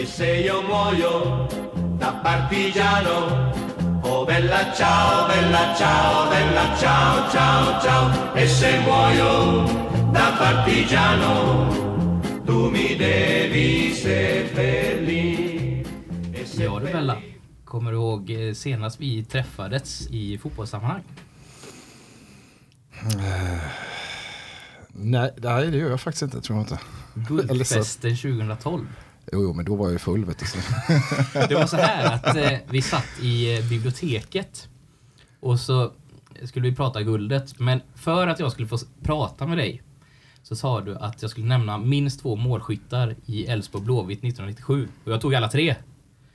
E se io muoio da partigiano, oh bella ciao, bella ciao, bella ciao, ciao, ciao. E se muoio da partigiano, tu mi devi seppellire. Ja du Bella, kommer du ihåg eh, senast vi träffades i fotbollssammanhang? Nej, nej, det gör jag faktiskt inte, tror jag inte. Guldfesten 2012. Jo, jo, men då var jag ju full, vet du. Det var så här att eh, vi satt i eh, biblioteket och så skulle vi prata guldet. Men för att jag skulle få s- prata med dig så sa du att jag skulle nämna minst två målskyttar i Elfsborg Blåvitt 1997. Och jag tog alla tre.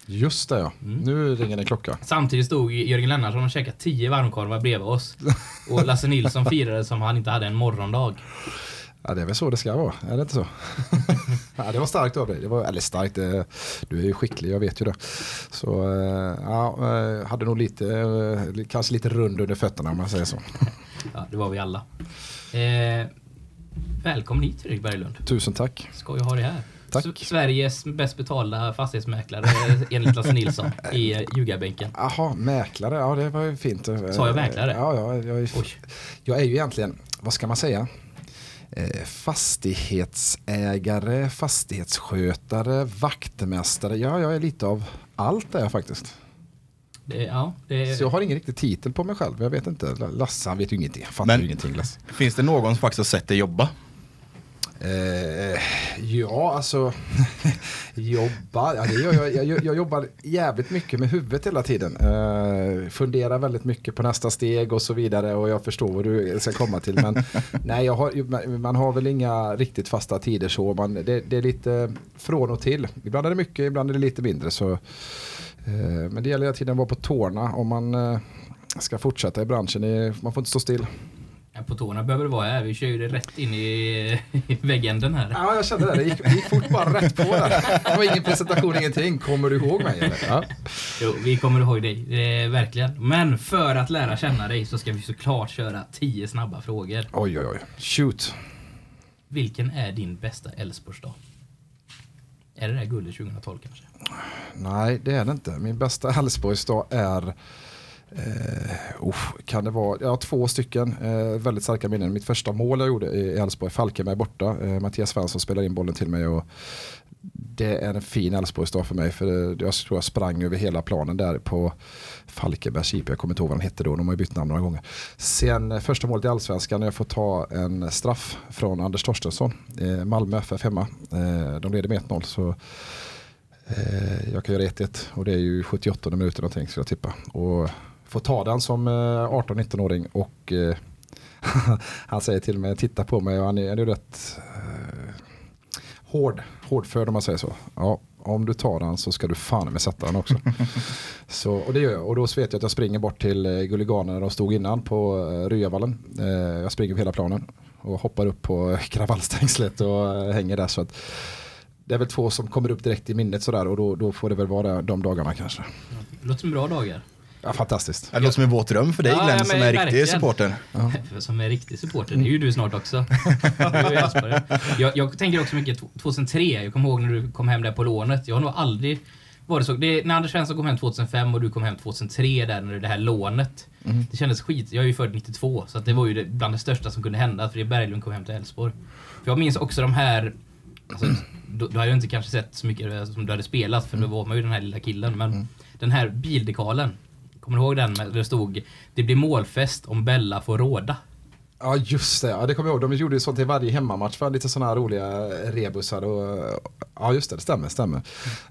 Just det, ja. Nu ringer en klocka. Samtidigt stod Jörgen Lennartsson och käkade tio varmkorvar bredvid oss. Och Lasse Nilsson firade som han inte hade en morgondag. Ja, det är väl så det ska vara, är det inte så? ja, det var starkt av dig. Det var, eller starkt, det, du är ju skicklig, jag vet ju det. Så eh, ja, eh, hade nog lite, eh, kanske lite rund under fötterna om man säger så. Ja, det var vi alla. Eh, välkommen hit Fredrik Berglund. Tusen tack. Skoj att ha dig här. Tack. S- Sveriges bäst betalda fastighetsmäklare enligt Lasse Nilsson i eh, ljugarbänken. Jaha, mäklare, ja det var ju fint. Sa jag mäklare? Ja, ja jag, är, jag är ju egentligen, vad ska man säga? Eh, fastighetsägare, fastighetsskötare, vaktmästare. Ja, jag är lite av allt där faktiskt. Det, ja, det, Så jag har ingen riktig titel på mig själv. Jag vet inte. Lasse han vet ju ingenting. Han fattar Men- ju ingenting Lasse. Finns det någon som faktiskt har sett dig jobba? Eh, ja, alltså jobba. Ja, jag, jag, jag jobbar jävligt mycket med huvudet hela tiden. Eh, funderar väldigt mycket på nästa steg och så vidare. Och jag förstår vad du ska komma till. Men nej, har, man har väl inga riktigt fasta tider så. Man, det, det är lite från och till. Ibland är det mycket, ibland är det lite mindre. Så, eh, men det gäller hela tiden att vara på tårna om man eh, ska fortsätta i branschen. Man får inte stå still. Ja, på tårna behöver det vara här. Vi kör ju det rätt in i, i väggen här. Ja, jag kände det. Det gick, det gick fort bara rätt på där. Det var ingen presentation, ingenting. Kommer du ihåg mig? Eller? Ja. Jo, vi kommer ihåg dig. Är verkligen. Men för att lära känna dig så ska vi såklart köra 10 snabba frågor. Oj, oj, oj. Shoot. Vilken är din bästa Älvsborgsdag? Är det här guldet 2012 kanske? Nej, det är det inte. Min bästa Älvsborgsdag är Uh, kan det vara, ja två stycken uh, väldigt starka minnen. Mitt första mål jag gjorde i Elfsborg, Falkenberg borta. Uh, Mattias Svensson spelade in bollen till mig och det är en fin Elfsborgsdag för mig. För jag tror jag sprang över hela planen där på Falkenbergs IP. Jag kommer inte ihåg vad de hette då, de har ju bytt namn några gånger. Sen första målet i Allsvenskan när jag får ta en straff från Anders Torstensson. Eh, Malmö FF hemma. De leder med 1-0 så jag kan göra 1-1 och det är ju 78 minuter någonting skulle jag tippa. Och får ta den som eh, 18-19-åring och eh, han säger till mig, titta på mig och han är, han är rätt eh, hård, hårdförd om man säger så. Ja, om du tar den så ska du fan med sätta den också. så, och det gör jag och då vet jag att jag springer bort till eh, Guliganerna där de stod innan på eh, Ryavallen. Eh, jag springer på hela planen och hoppar upp på kravallstängslet och eh, hänger där så att det är väl två som kommer upp direkt i minnet sådär och då, då får det väl vara de dagarna kanske. Det låter som bra dagar. Ja, fantastiskt. Det låter som en våt dröm för dig Ja, Glenn ja, som är riktig verkligen. supporter. Som är riktig supporter. Det är ju du snart också. Du ju jag, jag tänker också mycket 2003. Jag kommer ihåg när du kom hem där på lånet. Jag har nog aldrig varit så. Det, när Anders Svensson kom hem 2005 och du kom hem 2003 där när det här lånet. Det kändes skit. Jag är ju född 92 så att det var ju det, bland det största som kunde hända att Fredrik Berglund kom hem till Elfsborg. För jag minns också de här Alltså, då, då hade jag inte kanske sett så mycket som du hade spelat för då var man ju den här lilla killen. Men den här bildekalen. Kommer du ihåg den? Där det stod Det blir målfest om Bella får råda. Ja just det, ja, det kommer jag ihåg. De gjorde ju sånt i varje hemmamatch för lite sådana här roliga rebusar. Och, ja just det, det stämmer, stämmer.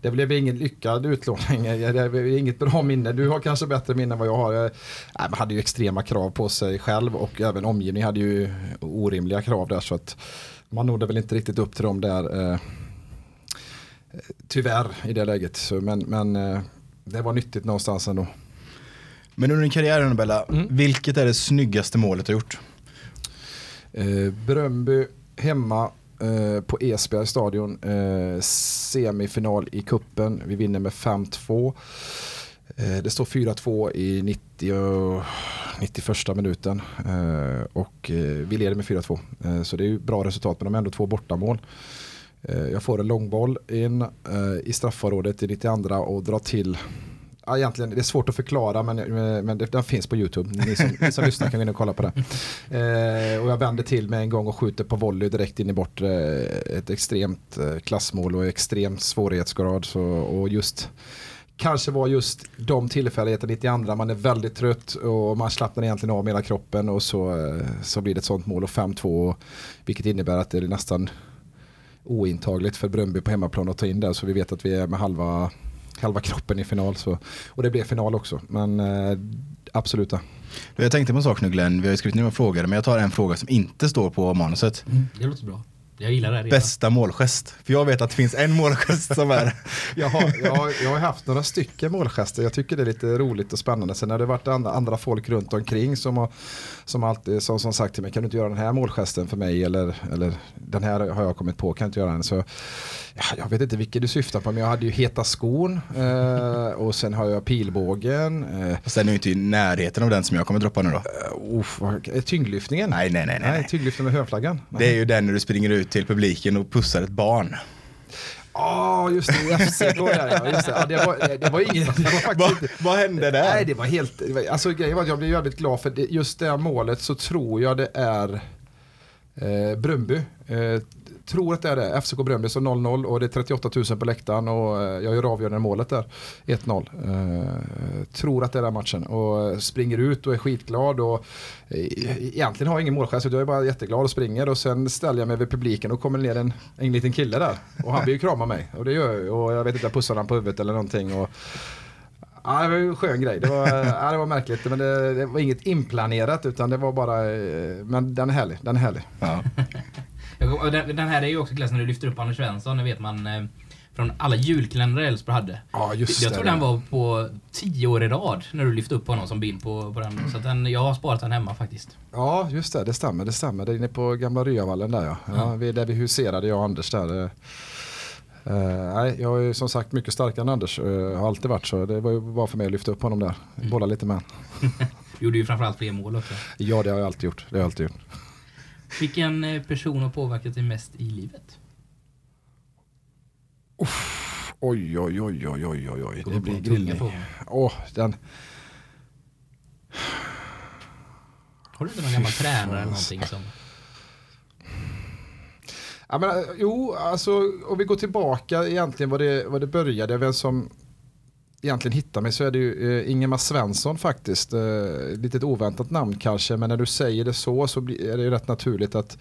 Det blev ingen lyckad utlåning, det blev inget bra minne. Du har kanske bättre minne än vad jag har. Jag, nej, man hade ju extrema krav på sig själv och även omgivningen hade ju orimliga krav där. Så att man nådde väl inte riktigt upp till dem där. Eh, tyvärr i det läget. Så, men men eh, det var nyttigt någonstans ändå. Men under din karriär Bella, Mm. vilket är det snyggaste målet du har gjort? Eh, Bröndby hemma eh, på Esbjergs stadion. Eh, semifinal i kuppen. Vi vinner med 5-2. Eh, det står 4-2 i 90 och 91 minuten. Eh, och eh, vi leder med 4-2. Eh, så det är ju bra resultat men de är ändå två bortamål. Eh, jag får en långboll in eh, i straffområdet i 92 och drar till Ja, egentligen, det är svårt att förklara men, men det, den finns på YouTube. Ni som, ni som lyssnar kan gå in och kolla på det. Eh, och jag vänder till med en gång och skjuter på volley direkt in i bortre. Ett extremt eh, klassmål och extremt svårighetsgrad. Så, och just kanske var just de tillfälligheterna i andra. Man är väldigt trött och man slappnar egentligen av med hela kroppen och så, eh, så blir det ett sånt mål och 5-2. Vilket innebär att det är nästan ointagligt för Bröndby på hemmaplan att ta in där. Så vi vet att vi är med halva halva kroppen i final. Så, och det blev final också. Men eh, absolut. Jag tänkte på en sak nu Glenn, vi har skrivit ner några frågor men jag tar en fråga som inte står på manuset. Mm, det låter bra. Jag gillar det redan. Bästa målgest. För jag vet att det finns en målgest som är... jag, har, jag, har, jag har haft några stycken målgester. Jag tycker det är lite roligt och spännande. Sen har det varit andra, andra folk runt omkring som har som alltid som, som sagt till mig, kan du inte göra den här målgesten för mig? Eller, eller den här har jag kommit på, kan du inte göra den? Så, ja, jag vet inte vilken du syftar på, men jag hade ju heta skon eh, och sen har jag pilbågen. Eh. Den är ju inte i närheten av den som jag kommer droppa nu då. Uh, uh, tyngdlyftningen? Nej, nej, nej. nej. nej tyngdlyftningen med hörflaggan? Det är ju den när du springer ut till publiken och pussar ett barn. Ja, oh, just det. FCK där ja. Just det. Ja, det, var, det var inget. Det var faktiskt Va, vad hände där? Nej, det var helt... Det var, alltså grejen var att jag blev väldigt glad för det, just det målet så tror jag det är eh, Brumby. Eh, tror att det är det. FCK Bröndby så 0-0 och det är 38 000 på läktaren och eh, jag gör avgörande målet där. 1-0. Eh, tror att det är den matchen och springer ut och är skitglad och eh, egentligen har jag ingen målchans jag är bara jätteglad och springer och sen ställer jag mig vid publiken och kommer ner en, en liten kille där och han vill ju krama mig och det gör jag och jag vet inte, jag pussar han på huvudet eller någonting och Ja, det var en skön grej. Det var, ja, det var märkligt men det, det, var inget inplanerat utan det var bara, men den är härlig. Den är härlig. Ja. Den här är ju också klass när du lyfter upp Anders Svensson, det vet man eh, från alla julkalendrar Elfsborg hade. Ja, just jag tror den var på tio år i rad när du lyfte upp honom som bild på, på den. Så den, jag har sparat den hemma faktiskt. Ja, just det. Det stämmer. Det stämmer. Det är inne på gamla Ryavallen där ja. ja vi, där vi huserade, jag och Anders där. Uh, nej, jag är som sagt mycket starkare än Anders. Uh, har alltid varit så. Det var ju bara för mig att lyfta upp honom där. Mm. Bolla lite med Du gjorde ju framförallt fler mål också. Ja, det har jag alltid gjort. Det har jag alltid gjort. Vilken eh, person har påverkat dig mest i livet? Uff, oj, oj, oj, oj, oj, oj, oj. Det blir grillning. Åh, den... Har du inte någon gammal tränare eller någonting som... Ja, men, eh, jo, alltså om vi går tillbaka egentligen vad det, vad det började, vem som egentligen hittar mig så är det ju eh, Ingemar Svensson faktiskt. Eh, litet oväntat namn kanske, men när du säger det så så är det ju rätt naturligt att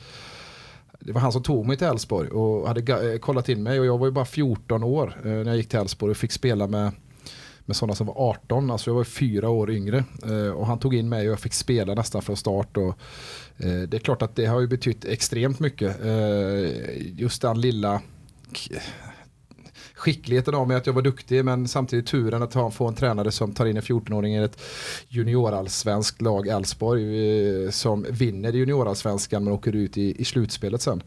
det var han som tog mig till Elfsborg och hade eh, kollat in mig och jag var ju bara 14 år eh, när jag gick till Elfsborg och fick spela med med sådana som var 18, alltså jag var fyra år yngre eh, och han tog in mig och jag fick spela nästan från start och eh, det är klart att det har ju betytt extremt mycket eh, just den lilla skickligheten av mig att jag var duktig men samtidigt turen att ha, få en tränare som tar in en 14-åring i ett juniorallsvenskt lag Elfsborg eh, som vinner juniorallsvenskan men åker ut i, i slutspelet sen.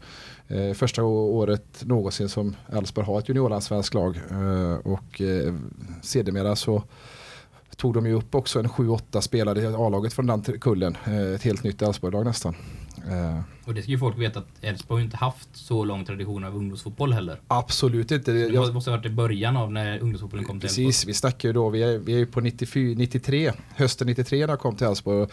Eh, första året någonsin som Elfsborg har ett juniorallsvenskt lag eh, och eh, sedermera så tog de ju upp också en 7-8 spelare i A-laget från den kullen. Eh, ett helt nytt Elfsborg-lag nästan. Eh. Och det ska ju folk veta att Elfsborg inte haft så lång tradition av ungdomsfotboll heller. Absolut inte. Det jag... måste ha varit i början av när ungdomsfotbollen kom till Precis, vi snackar ju då, vi är, vi är ju på 94, 93, hösten 93 när jag kom till Elfsborg.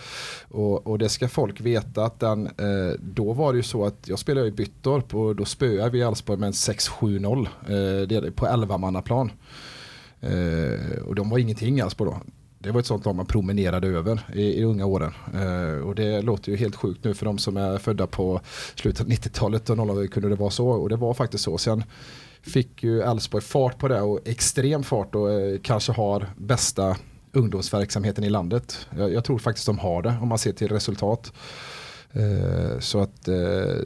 Och, och, det ska folk veta att den, eh, då var det ju så att jag spelade i Byttorp och då spöade vi Elfsborg med en 6-7-0 eh, på 11-mannaplan. Eh, och de var ingenting alls på då. Det var ett sånt lag man promenerade över i, i unga åren. Eh, och det låter ju helt sjukt nu för de som är födda på slutet av 90-talet och 00 kunde det vara så. Och det var faktiskt så. Sen fick ju Elfsborg fart på det och extrem fart och eh, kanske har bästa ungdomsverksamheten i landet. Jag, jag, tror faktiskt de har det om man ser till resultat. Eh, så att eh,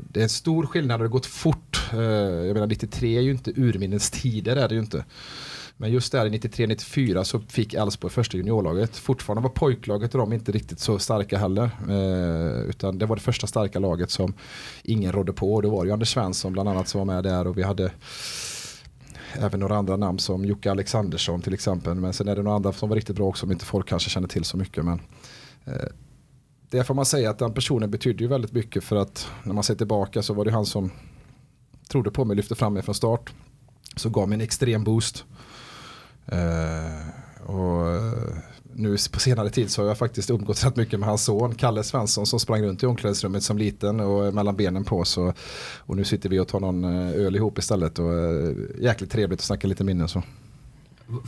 det är en stor skillnad, det har gått fort. Eh, jag menar 93 är ju inte urminnes tider är det ju inte. Men just där i 93-94 så fick Elfsborg första juniorlaget. Fortfarande var pojklaget och de inte riktigt så starka heller. Eh, utan det var det första starka laget som ingen rådde på. Och det var ju Anders Svensson bland annat som var med där och vi hade även några andra namn som Jocke Alexandersson till exempel. Men sen är det några andra som var riktigt bra också som inte folk kanske känner till så mycket. Men eh, det får man säga att den personen betydde ju väldigt mycket för att när man ser tillbaka så var det han som trodde på mig, lyfte fram mig från start. Så gav mig en extrem boost. Eh, och eh, nu på senare tid så har jag faktiskt umgått rätt mycket med hans son Kalle Svensson som sprang runt i omklädningsrummet som liten och mellan benen på så och nu sitter vi och tar någon eh, öl ihop istället och eh, jäkligt trevligt att snacka lite minnen så.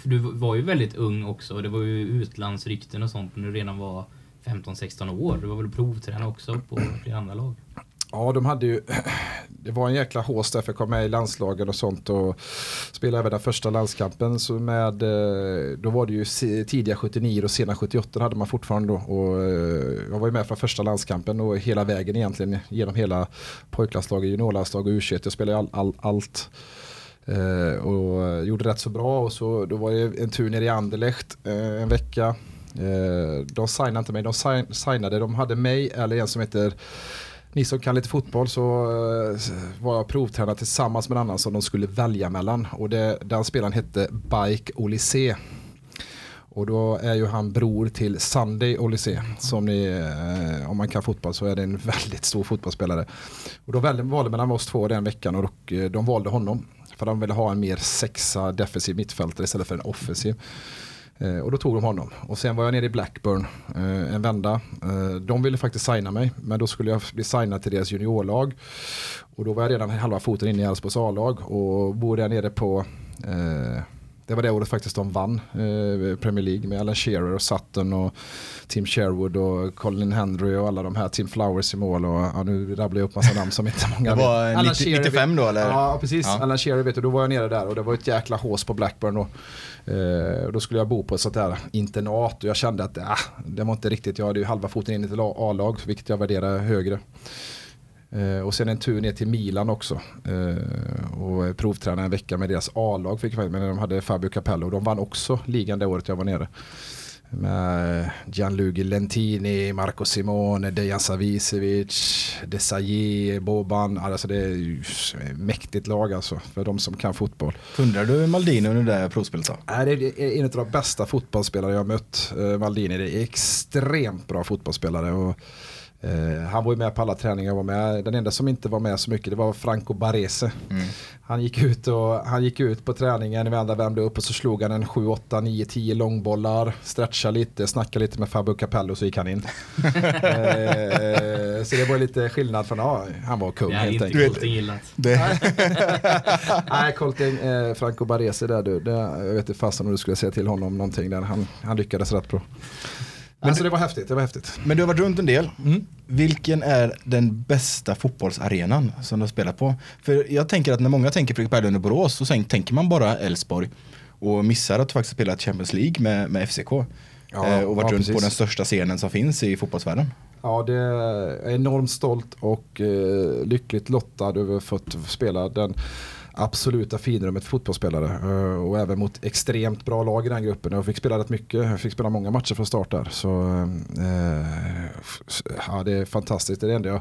Du var ju väldigt ung också och det var ju utlandsrykten och sånt när du redan var 15-16 år. Du var väl provtränare också på flera andra lag? Ja, de hade ju, det var en jäkla hås därför jag kom med i landslagen och sånt och spelade även den första landskampen. Så med, eh, då var det ju tidiga 79 och sena 78 hade man fortfarande då. Och eh, jag var ju med från första landskampen och hela vägen egentligen genom hela pojklandslaget, juniorlandslag och U21. Jag spelade all, all, allt. Eh, och gjorde rätt så bra och så då var det en tur ner i Anderlecht en vecka. De signade inte mig, de signade, de hade mig eller en som heter ni som kan lite fotboll så eh, var jag provtränare tillsammans med en annan som de skulle välja mellan. Och det, den spelaren hette Bike Olise. Och då är ju han bror till Sunday Olise. Som ni, eh, om man kan fotboll så är det en väldigt stor fotbollsspelare. Och då valde, valde mellan oss två den veckan och eh, de valde honom. För de ville ha en mer sexa defensiv mittfältare istället för en offensiv. Eh, och då tog de honom. Och sen var jag nere i Blackburn eh, en vända. Eh, de ville faktiskt signa mig. Men då skulle jag bli signad till deras juniorlag. Och då var jag redan halva foten inne i Elfsborgs A-lag. Och bor där nere på eh, det var det året faktiskt de vann eh, Premier League med Alan Shearer och Sutton och Tim Sherwood och Colin Henry och alla de här, Tim Flowers i mål och ja, nu rabblar jag upp massa namn som inte många Det var vet. Alan 90, Shearer 95 då eller? Ja, precis. Ja. Alan Shearer vet du, då var jag nere där och det var ett jäkla hås på Blackburn då. Eh, och då skulle jag bo på ett sånt där internat och jag kände att ah, det var inte riktigt, jag hade ju halva foten in i ett A-lag, vilket jag värderar högre. Eh, och sen en tur ner till Milan också. Eh, och provträna en vecka med deras A-lag fick men de hade Fabio Capello och de vann också ligan det året jag var nere. Med Gianluigi Lentini, Marco Simone, Dejan Savicevic, Desailly, Boban. Alltså det är ett mäktigt lag alltså för de som kan fotboll. Undrar du Maldini under det där provspelet då? Det är en av de bästa fotbollsspelare jag har mött. Eh, Maldini det är extremt bra fotbollsspelare. Och, eh, han var ju med på alla träningar jag var med. Den enda som inte var med så mycket det var Franco Barese. Han, gick ut och, han gick ut på träningen, vi andra värmde upp och så slog han en 7, 8, 9, 10 långbollar. Stretchade lite, snackade lite med Fabio Capello så gick han in. eh, så det var lite skillnad från, ja, han var kung Det helt inte enkelt. Colting gillat. Det, Nej, Colting, eh, Franco Baresi där du. Det, jag vet inte fasen om du skulle säga till honom någonting där. Han, han lyckades rätt bra. Men så det var häftigt, det var häftigt. men du har varit runt en del. Mm. Vilken är den bästa fotbollsarenan som du har spelat på? För jag tänker att när många tänker Fredrik Berglund och Borås så tänker man bara Elfsborg och missar att faktiskt spela Champions League med, med FCK. Ja, eh, och varit ja, runt på precis. den största scenen som finns i fotbollsvärlden. Ja, det är enormt stolt och eh, lyckligt lottad över att fått spela den absoluta finrummet fotbollsspelare eh, och även mot extremt bra lag i den gruppen. Jag fick spela rätt mycket, jag fick spela många matcher från start där. Så eh, ja, det är fantastiskt. Det är det enda jag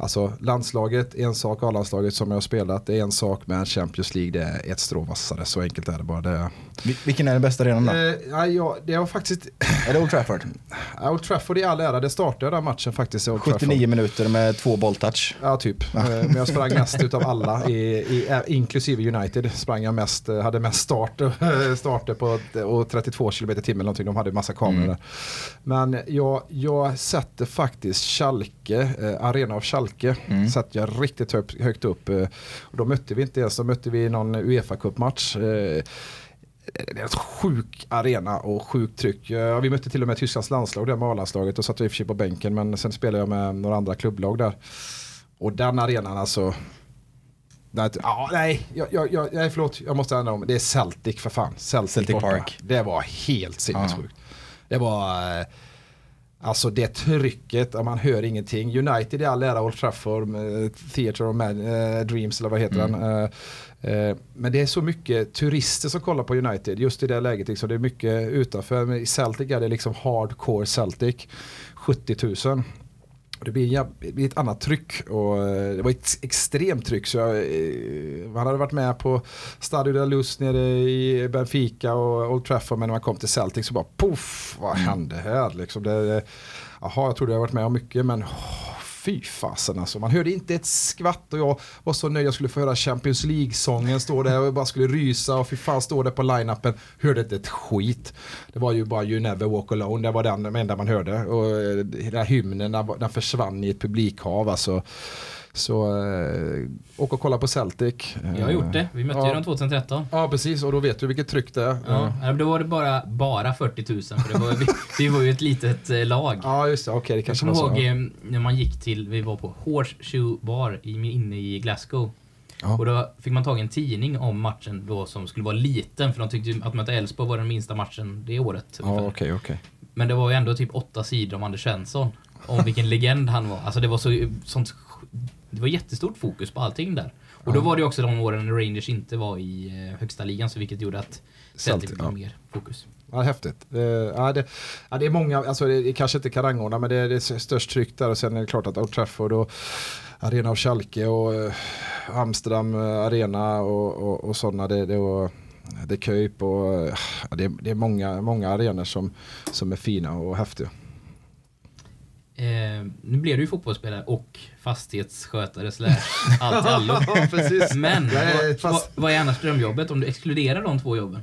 Alltså landslaget, en sak, A-landslaget som jag har spelat, det är en sak men Champions League det är ett strå vassare, så enkelt är det bara. Det, Vil- Vilken är den bästa arenan då? eh, ja, ja, det var faktiskt, Är det Old Trafford? Old Trafford i all ära, det startade den matchen faktiskt. i Old Trafford. 79 minuter med två bolltouch. Ja, typ. Eh, Men jag sprang mest utav alla, i, i, eh, inklusive United. Sprang jag mest, eh, hade mest start, starter på och 32 km i timmen någonting. De hade massa kameror där. Men jag, jag sätter faktiskt Schalke, eh, Arena av Schalke, satt jag riktigt högt, högt upp. Eh, och då mötte vi inte ens, då mötte vi någon Uefa Cup-match. Eh, det är en sjuk arena och sjukt tryck. Vi mötte till och med Tysklands landslag där med A-landslaget och satt vi i och för sig på bänken men sen spelade jag med några andra klubblag där. Och den arenan alltså. Nej, ja, nej, jag, jag, jag, nej, förlåt, jag måste ändra om. Det är Celtic för fan. Celtic, Celtic. Park. Det var helt sinnessjukt. Det var, eh, alltså det trycket, man hör ingenting. United i all ära, Old Trafford, med Theatre of Man, eh, Dreams eller vad heter den. Eh, eh, men det är så mycket turister som kollar på United just i det läget. Liksom. Det är mycket utanför. Men i Celtic är det liksom hardcore Celtic. 70 000. Det blir, ett annat tryck och eh, det var ett extremt tryck. Så jag, eh, man hade varit med på Stadio de Luz nere i Benfica och Old Trafford men när man kom till Celtic så bara poff, vad hände här liksom? Det, det, jaha, jag trodde jag varit med om mycket men oh, fy fasen alltså. Man hörde inte ett skvatt och jag var så nöjd jag skulle få höra Champions League-sången stå där och jag bara skulle rysa och fy fan stå där på line-upen. Hörde inte ett skit. Det var ju bara You Never Walk Alone, det var den enda man hörde. Och eh, den här hymnen, den försvann i ett publikhav alltså. Så eh, åk och kolla på Celtic. Jag har gjort det. Vi mötte ja. ju dem 2013. Ja precis och då vet du vilket tryck det är. Ja. Ja. Då var det bara, bara 40 000 för det var, vi, vi var ju ett litet eh, lag. Ja just det, okej det Jag kanske kommer var så. ihåg eh, när man gick till, vi var på Horseshoe Bar i- inne i Glasgow. Ja. Och då fick man tag i en tidning om matchen då som skulle vara liten för de tyckte att möta Elfsborg var den minsta matchen det året. Ja okej okej. Men det var ju ändå typ åtta sidor om Anders Svensson. Om vilken legend han var. Alltså det var så sånt, Det var jättestort fokus på allting där. Och då var det också de åren när Rangers inte var i eh, högsta ligan så vilket gjorde att Celtic blev ja. mer fokus. Ja, häftigt. Eh, ja, det, ja, det är många, alltså det, det kanske inte kan rangordna men det är, det är störst tryck där och sen är det klart att Old Trafford och Arena av Schalke och eh, Amsterdam eh, Arena och, och, och sådana det, det, och, det är Köp och eh, ja, det, är- det är många, många arenor som, som är fina och häftiga. Eh, nu blev du ju fotbollsspelare och fastighetsskötare slash allt allo. Men Jag vad, vad, vad är annars drömjobbet om du exkluderar de två jobben?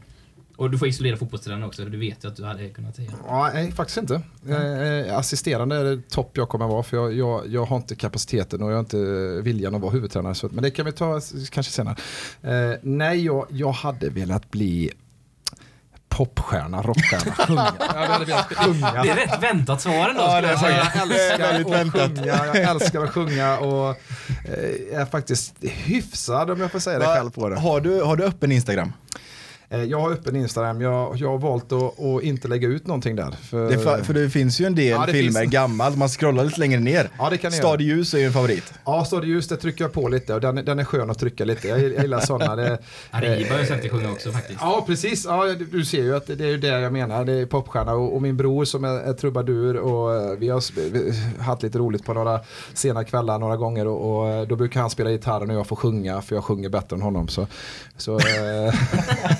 Och du får exkludera fotbollstränaren också, för du vet ju att du hade kunnat säga. Ja, nej, faktiskt inte. Eh, assisterande är det topp jag kommer vara för jag, jag, jag har inte kapaciteten och jag har inte viljan att vara huvudtränare. Så, men det kan vi ta kanske senare. Eh, nej, jag, jag hade velat bli popstjärna, rockstjärna, sjunga. Det är rätt väntat svar ändå. Ja, det jag är säga. Jag älskar att väntat. sjunga, jag älskar att sjunga och eh, är faktiskt hyfsad om jag får säga det själv på det. Har du, har du öppen Instagram? Eh, Jag har öppen Instagram, jag, jag har valt att, att inte lägga ut någonting där. För, Det, för det finns ju en del Ja, filmer finns- gammalt, man scrollar lite längre ner. Ja, det kan ni Stad i ljus är ju en favorit. Ja, står det ljus, det trycker jag på lite och den, den är skön att trycka lite. Jag, jag gillar sådana. Det, Arriba har jag sett dig sjunga också faktiskt. Ja, precis. Ja, du- ser ju att det är ju det jag menar. Det är popstjärna och, och min bror som är, är trubadur och eh, vi har vi har haft lite roligt på några sena kvällar några gånger och, och eh, då brukar han spela gitarren och jag får sjunga för jag sjunger bättre än honom. Så, så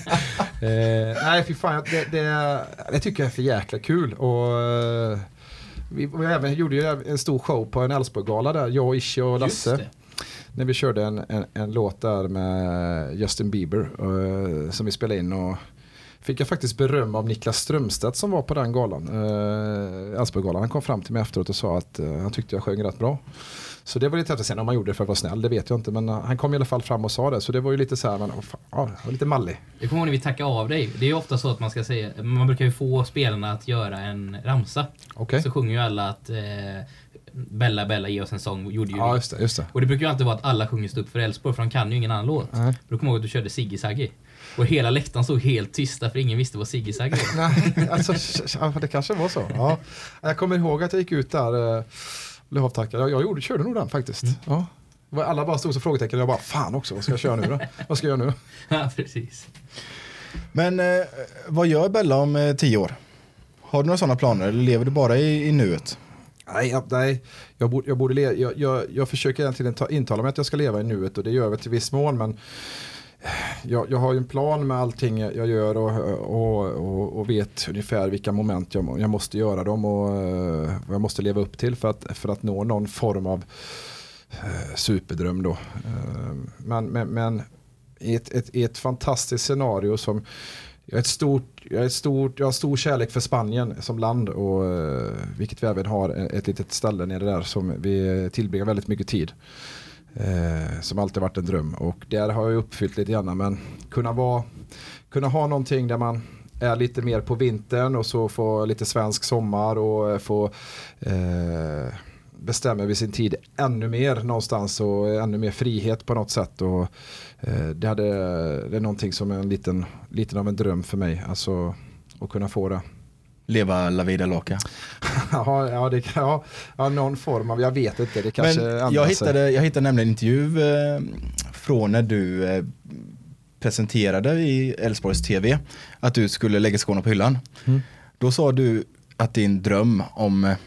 eh, eh, nej, fy fan, det, det, det tycker jag är för jäkla kul. Och, eh, vi, vi även gjorde ju en stor show på en Elfsborg-gala där, jag, Ische och Lasse. När vi körde en, en, en låt där med Justin Bieber eh, som vi spelade in och fick jag faktiskt beröm av Niklas Strömstedt som var på den galan. Uh, Elfsborgsgalan. Han kom fram till mig efteråt och sa att eh, han tyckte jag sjöng rätt bra. Så det var lite häftigt. Sen om han gjorde det för att vara snäll, det vet jag inte. Men eh, han kom i alla fall fram och sa det. Så det var ju lite så här, men, oh, fan, ja, var lite mallig. Jag kommer ihåg när vi tackade av dig. Det är ju ofta så att man ska säga, man brukar ju få spelarna att göra en ramsa. Okej. Så sjunger ju alla att eh, Bella Bella ge oss en sång, gjorde ju Ja, just det. Just det. Och det brukar ju alltid vara att alla sjunger stå upp för Elfsborg för de kan ju ingen annan låt. Nej. Men Då kommer jag ihåg att du körde Siggy Saggy. Och hela läktaren stod helt tysta för ingen visste vad Siggy Saggy var. Nej, alltså, det kanske var så. Ja. Jag kommer ihåg att jag gick ut där, blev avtackad. Jag, jag gjorde, körde nog den faktiskt. Ja. Det var- Alla bara stod som frågetecken och jag bara, fan också, vad ska jag köra nu då? Vad ska jag göra nu? ja, precis. Men eh, vad gör Bella om eh, tio år? Har du några sådana planer eller lever du bara i, i nuet? Nej, jag, nej. Jag, borde, jag, borde le, jag, jag, jag försöker egentligen ta, intala mig att jag ska leva i nuet och det gör jag till viss mån. Men jag, jag har ju en plan med allting jag, gör och, och, och, och vet ungefär vilka moment jag, jag måste göra dem och eh, vad jag måste leva upp till för att, för att nå någon form av eh, superdröm då. Eh, men, men, men i ett, ett, i ett fantastiskt scenario som jag, är ett stort, jag, är ett stort, jag har stor kärlek för Spanien som land och eh, vilket vi även har eh, ett litet ställe nere där som vi tillbringar väldigt mycket tid. Eh, som alltid varit en dröm och där har jag uppfyllt lite grann men kunna, vara, kunna ha någonting där man är lite mer på vintern och så få lite svensk sommar och eh, få eh, bestämma över sin tid ännu mer någonstans och ännu mer frihet på något sätt. Och, eh, det, hade, det är någonting som är en liten, liten av en dröm för mig, alltså att kunna få det. Leva la vida loca. ja, ja, det ja, ja, någon form av, jag vet inte, det kanske Men jag hittade, jag hittade nämligen en intervju eh, från när du eh, presenterade i Älvsborgs TV att du skulle lägga skorna på hyllan. Mm. Då sa du att din dröm om eh,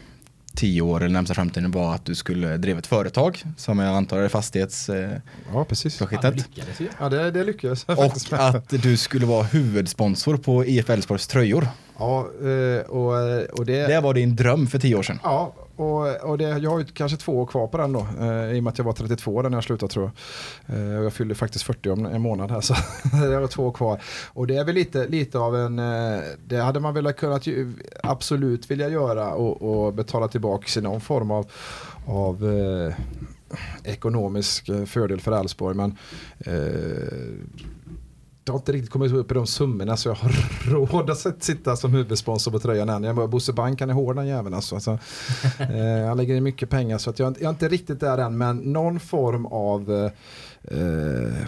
tio år eller närmsta framtiden var att du skulle driva ett företag som jag antar är fastighetsprojektet. Ja, precis. Ja, du lyckades ju. Ja, det, det lyckades Och att du skulle vara huvudsponsor på IF Älvsborgs tröjor. Ja, eh, och, eh, och det... Det var din dröm för tio år sedan. Ja, och, och det, jag har ju kanske två år kvar på den då. Eh, I och med att jag var 32 när jag slutade tror jag. Eh, och jag fyller faktiskt 40 om en månad här så jag har två år kvar. Och det är väl lite, lite av en, eh, det hade man väl kunnat ju, absolut vilja göra och, och betala tillbaka i någon form av, av ekonomisk fördel för Elfsborg. Men jag har inte riktigt kommit upp i de summorna så jag har råd att sitta som huvudsponsor på tröjan än. Jag bara, Bosse Bank han är hård den jäveln alltså. alltså eh, han lägger in mycket pengar så att jag, jag är inte riktigt där än men någon form av eh, eh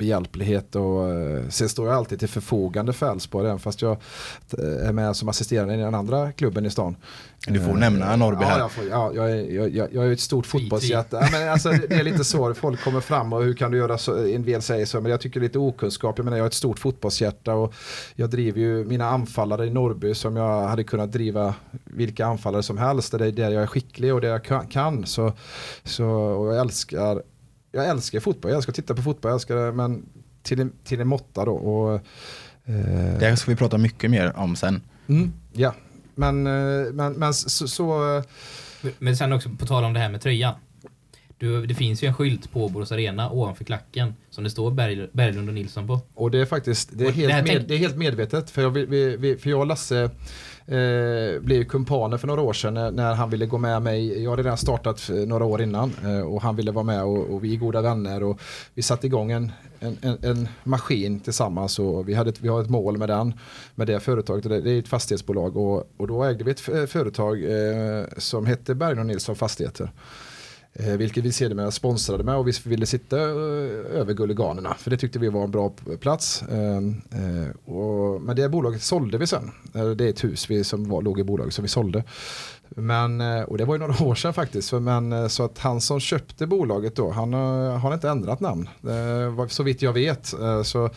behjälplighet och eh, sen står jag alltid till förfogande för Elfsborg även fast jag eh, är med som assisterande i den andra klubben i stan. Du får nämna Norrby här. Ja, jag, får, ja jag, är, jag, jag är ett stort fotbollshjärta. Ja, men alltså, det är lite så, folk kommer fram och hur kan du göra så, en del säger så, men jag tycker lite okunskap. Jag menar jag har ett stort fotbollshjärta och jag driver ju mina anfallare i Norrby som jag hade kunnat driva vilka anfallare som helst. Det är där jag är skicklig och det jag kan. Så, så, och jag älskar jag älskar fotboll, jag älskar att titta på fotboll, jag älskar det, men till en, till en måtta då. Och, eh, det ska vi prata mycket mer om sen. Mm, ja, men, eh, men, men så, så, Men sen också på tal om det här med tröjan. Du, det finns ju en skylt på Borås Arena ovanför klacken som det står Berg, Berglund och Nilsson på. Och det är faktiskt det är, helt, det med, det är helt medvetet. För jag, vi, vi, för jag och Lasse eh, blev kumpaner för några år sedan när, när, han ville gå med mig. Jag hade redan startat några år innan eh, och han ville vara med och, och, vi är goda vänner. Och vi satte igång en, en, en, en maskin tillsammans och vi, hade ett, vi har ett mål med den. Med det företaget. Det, det är ett fastighetsbolag och, och då ägde vi ett företag eh, som hette Berglund Nilsson Fastigheter. Eh, vilket vi sedermera sponsrade med och vi ville sitta eh, över Gulliganerna. För det tyckte vi var en bra plats. Eh, eh, men det bolaget sålde vi sen. Det är ett hus vi, som var, låg i bolaget som vi sålde. Men, och det var ju några år sedan faktiskt. Men, så att han som köpte bolaget då, han har inte ändrat namn. Så vitt jag vet. Så,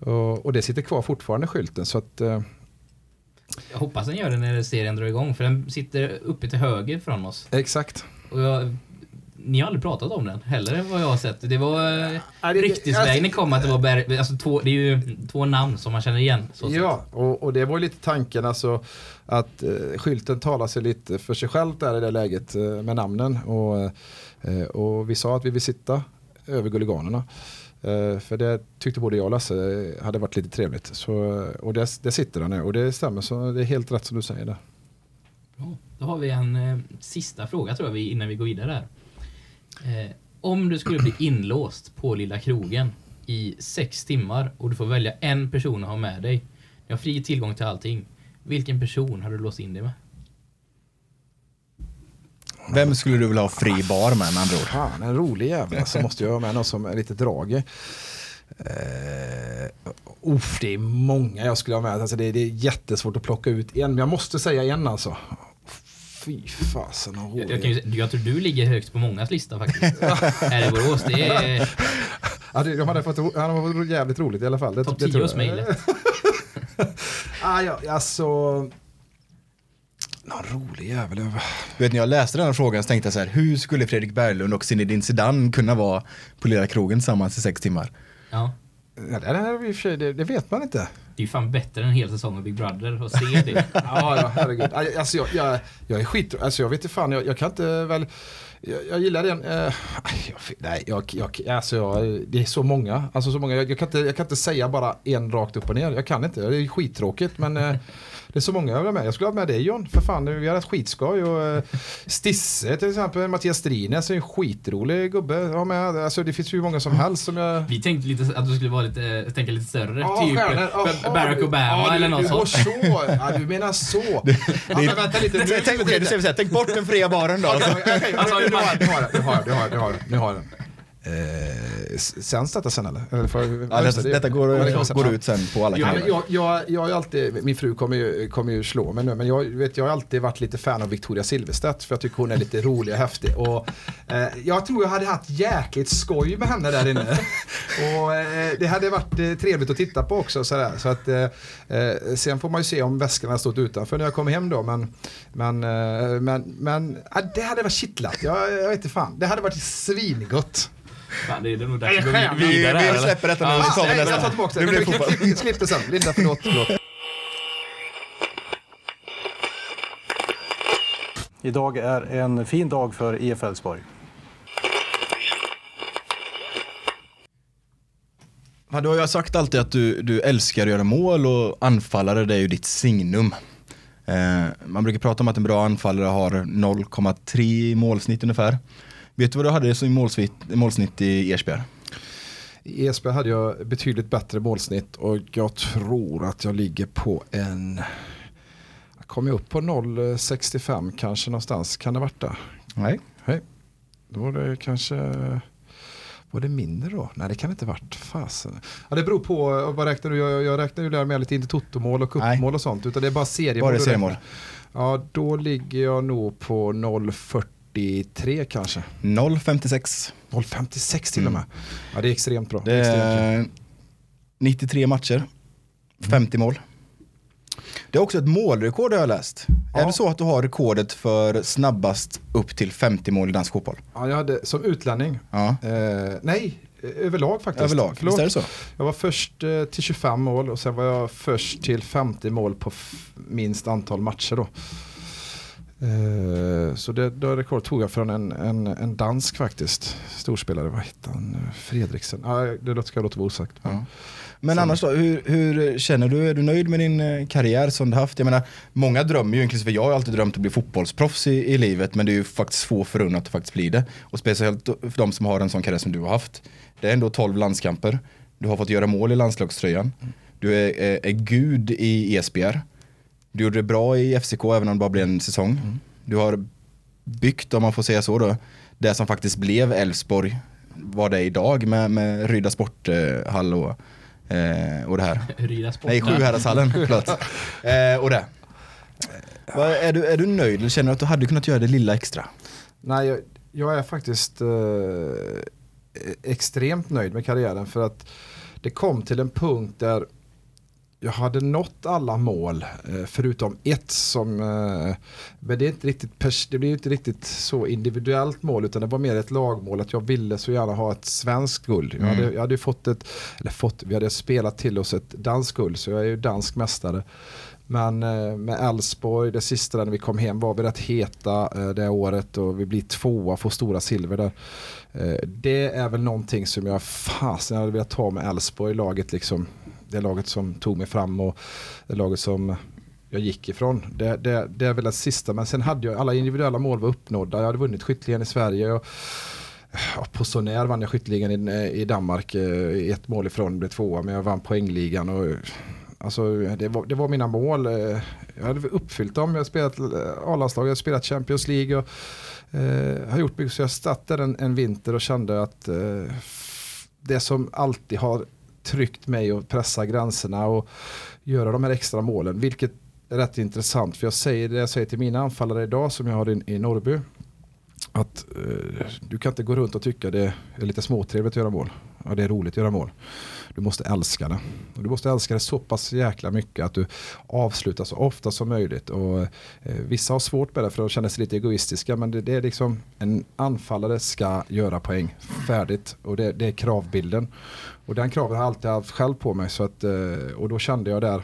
och, och det sitter kvar fortfarande skylten. Så att, jag hoppas den gör det när serien drar igång för den sitter uppe till höger från oss. Exakt. Och jag ni har aldrig pratat om den heller vad jag har sett. Det var äh, ryktesvägen kom att det var Berg, alltså två, det är ju två namn som man känner igen. ja, och, och, det var ju lite tanken alltså att eh, skylten talar sig lite för sig själv där i det läget eh, med namnen. Och, eh, och vi sa att vi vill sitta över Gulliganerna. Eh, för det tyckte både jag och Lasse hade varit lite trevligt. Så, och det, det sitter där nu och det stämmer så det är helt rätt som du säger där. Bra. Då har vi en eh, sista fråga tror jag innan vi går vidare här. Eh, om du skulle bli inlåst på Lilla krogen i sex timmar och du får välja en person att ha med dig. Du har fri tillgång till allting. Vilken person har du låst in dig med? Vem skulle du vilja ha fri bar med med andra ord? Fan, en rolig jävel så måste jag ha med någon som är lite dragig. Uh, uff, det är många jag skulle ha med. Alltså det, det är jättesvårt att plocka ut en. Men jag måste säga en alltså. Fy fasen vad jag, jag, jag, jag tror du ligger högst på mångas lista faktiskt. här i Borås. Det är... Ja, det, de hade fått, han har varit jävligt roligt i alla fall. Topp 10 hos mig ah, ja, alltså... Någon rolig jävel. Du vet när jag läste den här frågan så tänkte jag så här, hur skulle Fredrik Berglund och Zinedine Zidane kunna vara på Lilla krogen tillsammans i sex timmar? Ja. Ja, det, det, det vet man inte. Det är ju fan bättre än en hel säsong av Big Brother att se det. ja, ja, herregud. Alltså, jag, jag, jag är skit... Alltså, jag vet inte fan, jag, jag kan inte väl... Jag, jag gillar den. Eh, nej, jag, jag, alltså, jag, det är så många. Alltså, så många. Jag, jag, kan inte, jag kan inte säga bara en rakt upp och ner. Jag kan inte. Det är skittråkigt. Men eh, det är så många jag vill ha med. Jag skulle ha med dig John. För fan, vi har ett skitskoj. Och, uh, Stisse till exempel, Mattias Strines är en skitrolig gubbe. Ja, med. Alltså, det finns ju många som helst som jag... Vi tänkte lite att du skulle vara lite, tänka lite större. Oh, typ oh, Barack Obama oh, eller något sånt. Så. Ja, du menar så. det, ja, men vänta lite. Nu, tänk, okay, du säger tänk bort den fria baren då. Okay, okay, okay, alltså, nu har jag den. Nu har jag den. Eh, sänds detta sen eller? eller för, ja, detta, det, detta går, det går ut sen på alla kanaler. Jag, jag, jag, har alltid, min fru kommer ju, kommer ju slå mig nu, men jag, vet, jag har alltid varit lite fan av Victoria Silvstedt för jag tycker hon är lite rolig och häftig. Och, eh, jag tror jag hade haft jäkligt skoj med henne där inne. och, eh, det hade varit eh, trevligt att titta på också. Sådär. Så att, eh, eh, sen får man ju se om väskorna har stått utanför när jag kommer hem då. Men, men, men, men det hade varit kittlat. Jag, jag vet inte fan. Det hade varit svingott. Fan, det är nog dags att gå vidare Vi, vi, släpper detta nu, vi tar. Jag tar tillbaka det. blir fotboll. Klipp det sen. Linda, förlåt. förlåt. Idag är en fin dag för IF Elfsborg. Du har ju sagt alltid att du, du älskar att göra mål och anfallare det är ju ditt signum. Eh, man brukar prata om att en bra anfallare har 0,3 målsnitt ungefär. Vet du vad du hade som målsnitt, målsnitt i Ersbjerg? I Esbjerg hade jag betydligt bättre målsnitt och jag tror att jag ligger på en... Jag kom jag upp på 0,65 kanske någonstans. Kan det varit det? Nej. Hej. Då var det kanske... Var det mindre då? Nej det kan inte varit. Fasen. Ja, det beror på, vad räknar du? Jag, jag räknar ju där med lite inte totomål och Nej. cupmål och sånt. Utan det är bara seriemål. Bara seriemål. Ja då ligger jag nog på 0,43 kanske. 0,56. 0,56 till och med. Ja det är extremt bra. Mm. Det extremt bra. är 93 matcher, 50 mål. Det är också ett målrekord har jag läst. Ja. Är det så att du har rekordet för snabbast upp till 50 mål i dansk fotboll? Ja, jag hade som utlänning. Ja. Eh, nej, eh, överlag faktiskt. Överlag, Förlåt. visst är det så? Jag var först eh, till 25 mål och sen var jag först till 50 mål på minst antal matcher då. Eh, så det, det rekord tog jag från en, en, en dansk faktiskt. Storspelare, vad hette han? Fredriksen. Ah, det ska jag låta vara osagt. Ja. Men annars då, hur, hur känner du? Är du nöjd med din eh, karriär som du haft? Jag menar, många drömmer ju, inklusive jag har alltid drömt att bli fotbollsproffs i, i livet, men det är ju faktiskt få förunnat att faktiskt bli det. Och speciellt för de som har en sån karriär som du har haft. Det är ändå 12 landskamper, du har fått göra mål i landslagströjan, du är, är, är gud i Esbjerg, du gjorde det bra i FCK även om det bara blev en säsong. Du har byggt, om man får säga så då, det som faktiskt blev Elfsborg, vad det är idag med, med Rydda sporthall och, eh, och det här. Ryda sport. Nej, Sjuhäradshallen, förlåt. Eh, och det. Vad- Är du, är du nöjd eller känner du att du hade kunnat göra det lilla extra? Nej, jag, jag är faktiskt eh, extremt nöjd med karriären för att det kom till en punkt där jag hade nått alla mål eh, förutom ett som, eh, men det, är inte riktigt det blir inte riktigt så individuellt mål utan det var mer ett lagmål att jag ville så gärna ha ett svenskt guld. Jag, hade, jag hade fått ett, eller fått, vi hade spelat till oss ett danskt guld så jag är ju dansk mästare. Men eh, med Elfsborg, det sista när vi kom hem var vi rätt heta det året och vi blir tvåa, får stora silver där. Det är väl någonting som jag fasen hade velat ta med Elfsborg i laget liksom. Det laget som tog mig fram och det laget som jag gick ifrån. Det, det, det är väl det sista, men sen hade jag alla individuella mål var uppnådda. Jag hade vunnit skytteligan i Sverige. Jag, ja, på Sonär vann jag skytteligan i, i Danmark, eh, ett mål ifrån, blev tvåa, men jag vann poängligan. Och, Alltså, det, var, det var mina mål. Eh, jag hade uppfyllt dem. Jag har spelat A-landslag, jag har spelat Champions League. Och, eh, har gjort mycket. Så jag satt där en, en vinter och kände att eh, det som alltid har tryckt mig och pressa gränserna och göra de här extra målen. Vilket är rätt intressant. För jag säger det jag säger till mina anfallare idag som jag har i, i Norrby. Att eh, du kan inte gå runt och tycka det är lite småtrevligt att göra mål. Ja, det är roligt att göra mål. Du måste älska det. Och du måste älska det så pass jäkla mycket att du avslutar så ofta som möjligt. Och, eh, vissa har svårt med det för de känner sig lite egoistiska. Men det, det är liksom en anfallare ska göra poäng. Färdigt. Och det, det är kravbilden. Och den kraven har jag alltid haft själv på mig. Så att, eh, och då kände jag där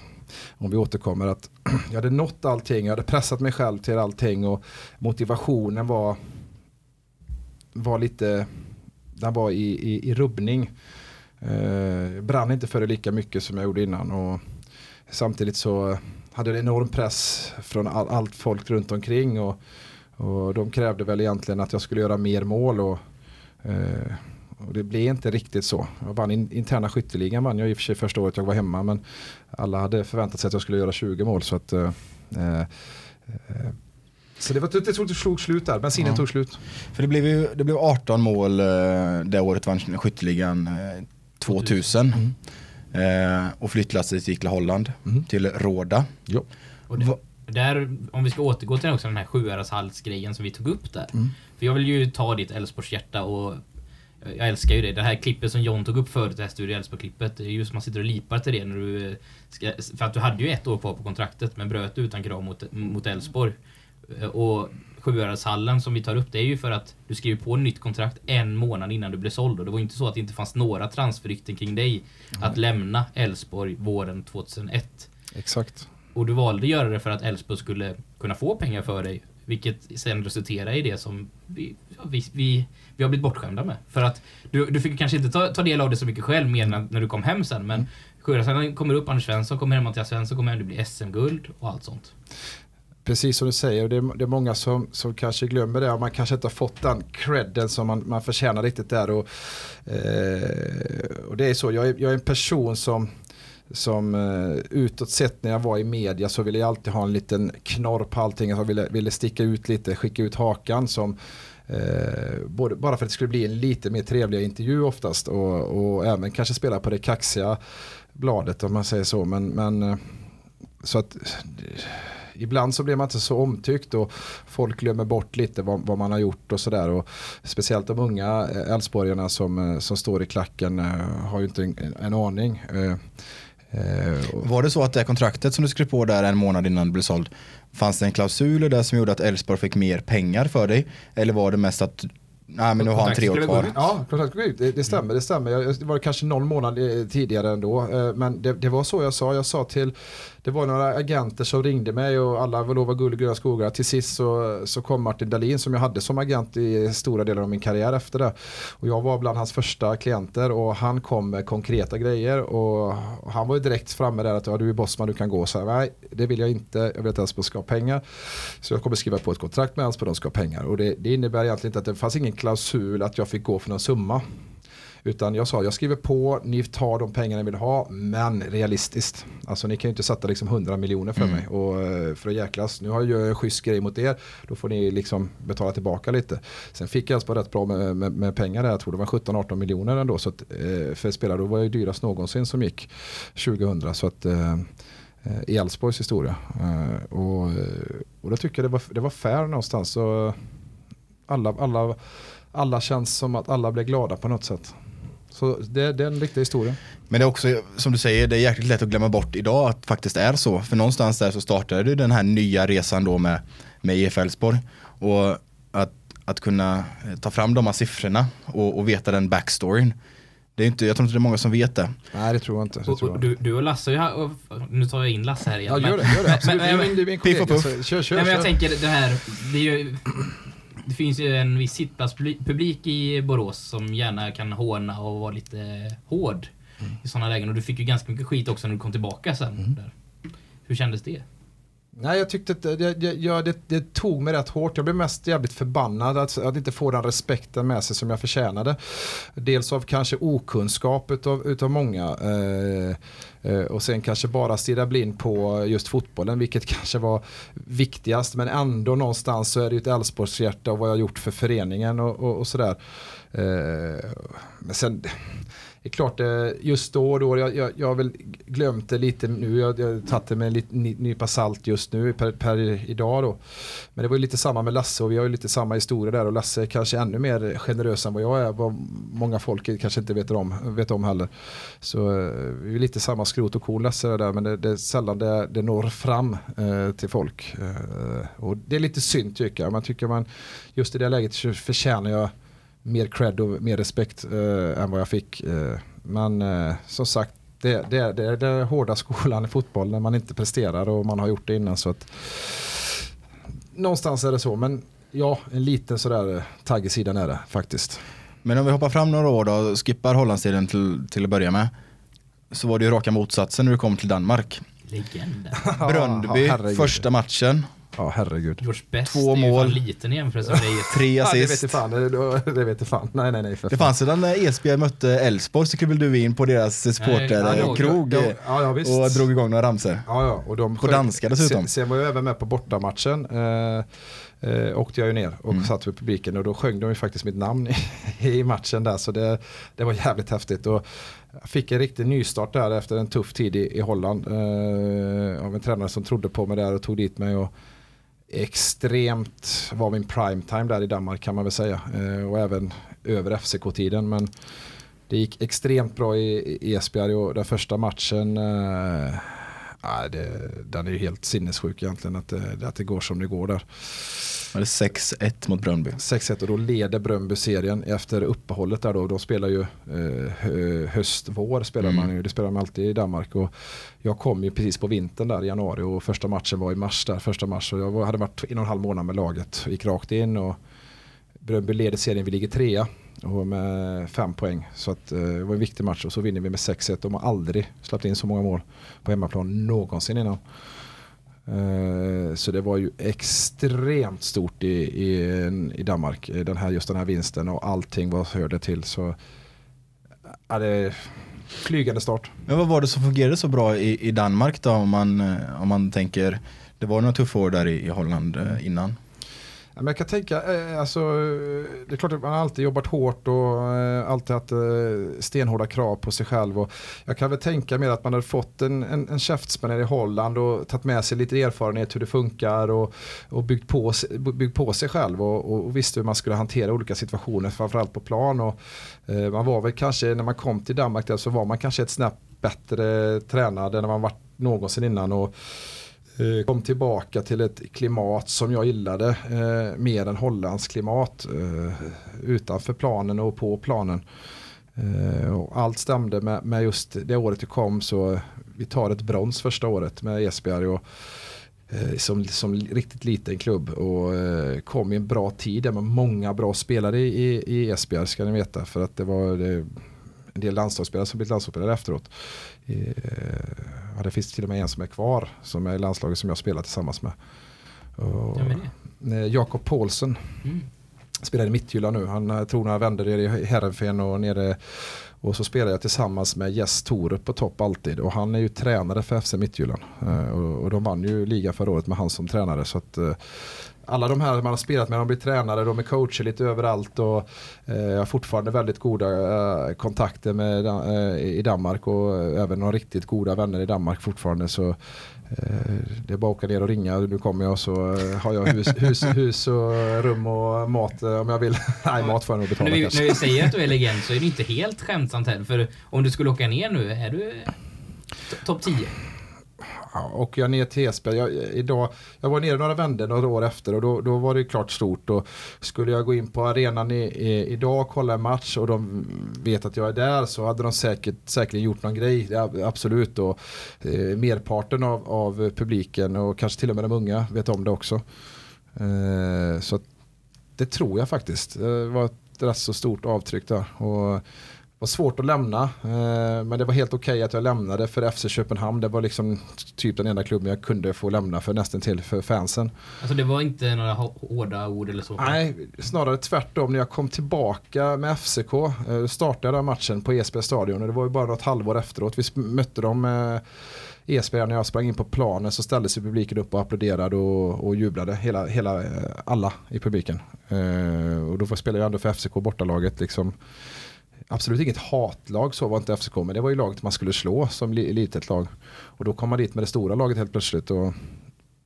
om vi återkommer att jag hade nått allting. Jag hade pressat mig själv till allting. Och motivationen var var lite, den var i, i, i rubbning. Eh, brann inte för det lika mycket som jag gjorde innan. Och samtidigt så hade det enorm press från all, allt folk runt omkring. Och, och de krävde väl egentligen att jag skulle göra mer mål. Och, eh, och det blev inte riktigt så. Jag vann in, interna skytteligan vann jag i och för sig första året jag var hemma. Men alla hade förväntat sig att jag skulle göra 20 mål. Så att eh, eh, så det, var, det tog, det slog slut där, bensinen Ja. tog slut. För det blev, ju, det blev 18 mål eh, det året vann skytteligan eh, 2000. Eh, och flyttlasset gick till Holland, Mm. till Råda. Jo. Och det, där, om vi ska återgå till den också, den här Sjuhäradshallsgrejen som vi tog upp där. Mm. För jag vill ju ta ditt Älvsborgs hjärta och jag älskar ju det. Det här klippet som John tog upp förut, det här Studio Älvsborg-klippet. Det är just man sitter och lipar till det när du... Ska, för att du hade ju ett år kvar på kontraktet men bröt utan krav mot, mot Elfsborg. Och Sjuhäradshallen som vi tar upp, det är ju för att du skrev på nytt kontrakt en månad innan du blev såld. Och det var ju inte så att det inte fanns några transferrykten kring dig att lämna Elfsborg våren 2001. Exakt. Och du valde att göra det för att Elfsborg skulle kunna få pengar för dig. Vilket sen resulterar i det som vi, ja, vi, vi, vi har blivit bortskämda med. För att du, du fick kanske inte ta, ta del av det så mycket själv mer än när du kom hem sen. Men Sjuhäradshallen kommer upp, Anders Svensson kommer hem, Mattias Svensson kommer hem, det blir SM-guld och allt sånt. Precis som du säger, det är, det är många som, som kanske glömmer det och man kanske inte har fått den credden som man, man förtjänar riktigt där. Och, eh, och det är så, jag är, jag är en person som som uh, utåt sett när jag var i media så ville jag alltid ha en liten knorr på allting. Jag ville, ville sticka ut lite, skicka ut hakan som Eh, både, bara för att det skulle bli en lite mer trevlig intervju oftast och, och även kanske spela på det kaxiga bladet om man säger så. Men, men eh, så att eh, ibland så blir man inte så omtyckt och folk glömmer bort lite vad, vad man har gjort och sådär. Speciellt de unga Älvsborgarna som, som står i klacken har ju inte en, en aning. Var det så att det kontraktet som du skrev på där en månad innan du blev såld, fanns det en klausul där som gjorde att Elfsborg fick mer pengar för dig? Eller var det mest att Nej men nu har han tre år kvar. Ja, kontraktet det, det stämmer. Det stämmer. Jag, det var kanske någon månad tidigare ändå. Men det, det var så jag sa. Jag sa till det var några agenter som ringde mig och alla var lova guld och gröna skogar. Till sist så, så kom Martin Dahlin som jag hade som agent i stora delar av min karriär efter det. Och jag var bland hans första klienter och han kom med konkreta grejer och han var ju direkt framme där att ja, du är bossman, du kan gå. Så här, nej, det vill jag inte. Jag vill att Elfsborg ska ha pengar. Så jag kommer skriva på ett kontrakt med Elfsborg, de ska ha pengar. Och det, det innebär egentligen inte att det fanns ingen klausul att jag fick gå för någon summa. Utan jag sa, jag skriver på, ni tar de pengarna ni vill ha, men realistiskt. Alltså ni kan ju inte sätta liksom 100 miljoner för mm. mig och eh, för att jäklas. Nu har jag en schysst grej mot er, då får ni liksom betala tillbaka lite. Sen fick jag alltså rätt bra med, med, med, pengar där, jag tror det var 17-18 miljoner ändå. Så att, eh, för spelare, då var jag ju dyrast någonsin som gick 2000. Så att, eh, i Elfsborgs historia. Och, och då tycker jag det var, det var fair någonstans. Så alla, alla, alla känns som att alla blev glada på något sätt. Så det, det är en riktig historia. Men det är också, som du säger, det är jäkligt lätt att glömma bort idag att det faktiskt är så. För någonstans där så startade du den här nya resan då med, med IF Elfsborg. Och att, att kunna ta fram de här siffrorna och, och veta den backstoryn. Det är inte, jag tror inte det är många som vet det. Nej det tror jag inte. Det tror jag. Du, du och Lasse, jag, nu tar jag in Lasse här igen. Ja gör det, gör det. Absolut. Men, men, du är min kollega. Så, kör, kör, nej, men jag tänker det här, det är ju det finns ju en viss sittplatspublik i Borås som gärna kan håna och vara lite hård mm. i sådana lägen. Och du fick ju ganska mycket skit också när du kom tillbaka sen. Mm. Där. Hur kändes det? Nej, jag tyckte att det, det, det, det, tog mig rätt hårt. Jag blev mest jävligt förbannad att, att inte få den respekten med sig som jag förtjänade. Dels av kanske okunskap utav, utav många. Eh, eh, och sen kanske bara stirra blind på just fotbollen, vilket kanske var viktigast. Men ändå någonstans så är det ju ett Älvsborgshjärta och vad jag har gjort för föreningen och, och, och sådär. Eh, men sen det är klart, eh, just då och då, jag, jag, jag har väl glömt det lite nu, jag har tagit det med en liten nypa salt just nu per, per, idag då. Men det var ju lite samma med Lasse och vi har ju lite samma historia där och Lasse är kanske ännu mer generös än vad jag är, vad många folk kanske inte vet om, vet om heller. Så eh, vi är lite samma skrot och korn Lasse där, men det, det är sällan det, det når fram eh, till folk. Eh, och det är lite synd tycker jag, man tycker man just i det läget förtjänar jag mer cred och mer respekt eh, än vad jag fick. Eh, men eh, som sagt, det, det, det är den hårda skolan i fotboll när man inte presterar och man har gjort det innan. Så att, någonstans är det så, men ja, en liten sådär tagg i sidan är det faktiskt. Men om vi hoppar fram några år då och skippar Hollandstiden till, till att börja med. Så var det ju raka motsatsen när du kom till Danmark. Legenden. Bröndby, ja, första matchen. Ja, herregud. George Best Två mål. är ju liten i jämförelse med dig. Tre assist. Ja, det vet fan. Det, det vet fan. Nej, nej, nej. det fanns redan när Esbjerg mötte Elfsborg så klev du in på deras supporterkrog ja, ja, ja, och drog igång några ramsor. Ja, ja. Och de på danska dessutom. Sen, sen var jag även med på bortamatchen. Eh, eh, åkte jag ju ner och mm. satt vid publiken och då sjöng de ju faktiskt mitt namn i, i matchen där. Så det, det var jävligt häftigt. Och, jag fick en riktig nystart där efter en tuff tid i, i Holland. Eh, av en tränare som trodde på mig där och tog dit mig. Och, extremt, var min prime time där i Danmark kan man väl säga. Eh, och även över FCK-tiden. Men det gick extremt bra i, i Esbjerg och den första matchen eh, ah, det, den är ju helt sinnessjuk egentligen att det, att det går som det går där. Var det 6-1 mot Bröndby? 6-1 och då leder Bröndby serien efter uppehållet där då. De spelar ju eh, hö- höst, vår spelar Mm. man ju. Det spelar man alltid i Danmark. Och jag kom ju precis på vintern där i januari och första matchen var i mars där, första mars. Och jag hade varit en och en halv månad med laget. Gick rakt in och Bröndby leder serien, vi ligger trea och med fem poäng. Så att, eh, det var en viktig match och så vinner vi med 6-1. De har aldrig släppt in så många mål på hemmaplan någonsin innan. Eh, så det var ju extremt stort i, i, i Danmark, den här, just den här vinsten och allting vad hörde till. Så ja, det är flygande start. Men vad var det som fungerade så bra i, i Danmark då om man, eh, om man tänker, det var några tuffa år där i, i Holland eh, innan? Ja, Men jag kan tänka, eh, alltså, det är klart att man alltid jobbat hårt och eh, alltid haft eh, stenhårda krav på sig själv. Och jag kan väl tänka mer att man hade fått en, en, en käftsmällare i Holland och tagit med sig lite erfarenhet hur det funkar och, och byggt, på, sig- byggt på sig själv och, och, och visste hur man skulle hantera olika situationer, framförallt på plan. Och, eh, man var väl kanske, när man kom till Danmark där, så var man kanske ett snäpp bättre tränad än man varit någonsin innan. Och, Eh, kom tillbaka till ett klimat som jag gillade eh, mer än Hollands klimat eh, utanför planen och på planen. Eh, och allt stämde med, med just det året det kom så vi tar ett brons första året med Esbjerg och eh, som, som riktigt liten klubb och eh, kom i en bra tid med många bra spelare i, i, Esbjerg ska ni veta för att det var det, en del landslagsspelare som blivit landslagsspelare efteråt. Eh, ja, det finns till och med en som är kvar som är i landslaget som jag spelar tillsammans med. Och, det? eh, Jakob Paulsen Mm. spelar i Mittjylland nu. Han eh, tror några vänder nere i Herrenfen och nere och så spelar jag tillsammans med Jess Torup på topp alltid och han är ju tränare för FC Mittjylland Eh, och, de vann ju ligan förra året med han som tränare så att alla de här man har spelat med, de blir tränare, de är coacher lite överallt och eh, jag har fortfarande väldigt goda eh, kontakter med, eh, i Danmark och även några riktigt goda vänner i Danmark fortfarande så eh, det är bara att åka ner och ringa, nu kommer jag så eh, har jag hus, hus, hus och rum och mat eh, om jag vill. Nej, mat får jag nog När betala vi, kanske. när vi säger att du är legend så är det inte helt skämtsamt heller. För om du skulle åka ner nu, är du to- topp 10? Och jag ner till Esbjerg. Jag, idag, jag var nere några vändor några år efter och då, då var det klart stort. Och skulle jag gå in på arenan i, i, idag och kolla en match och de vet att jag är där så hade de säkert, säkerligen gjort någon grej. Ja, absolut. Och, eh, merparten av, av publiken och kanske till och med de unga vet om det också. Eh, så det tror jag faktiskt. Det var ett rätt så stort avtryck där. Och, var svårt att lämna, eh, men det var helt okej att jag lämnade för FC Köpenhamn. Det var liksom typ den enda klubben jag kunde få lämna för nästan till för fansen. Alltså det var inte några hå- hårda ord eller så? Nej, snarare tvärtom. När jag kom tillbaka med FCK eh, startade jag matchen på Esbjergs stadion och det var ju bara något halvår efteråt. Vi mötte dem eh, Esbjerg när jag sprang in på planen så ställde sig publiken upp och applåderade och, och jublade. Hela, hela, eh, alla i publiken. Eh, och då spelade jag ändå för FCK bortalaget liksom. Absolut inget hatlag så var inte FCK men det var ju laget man skulle slå som li- litet lag. Och då kom man dit med det stora laget helt plötsligt. Och,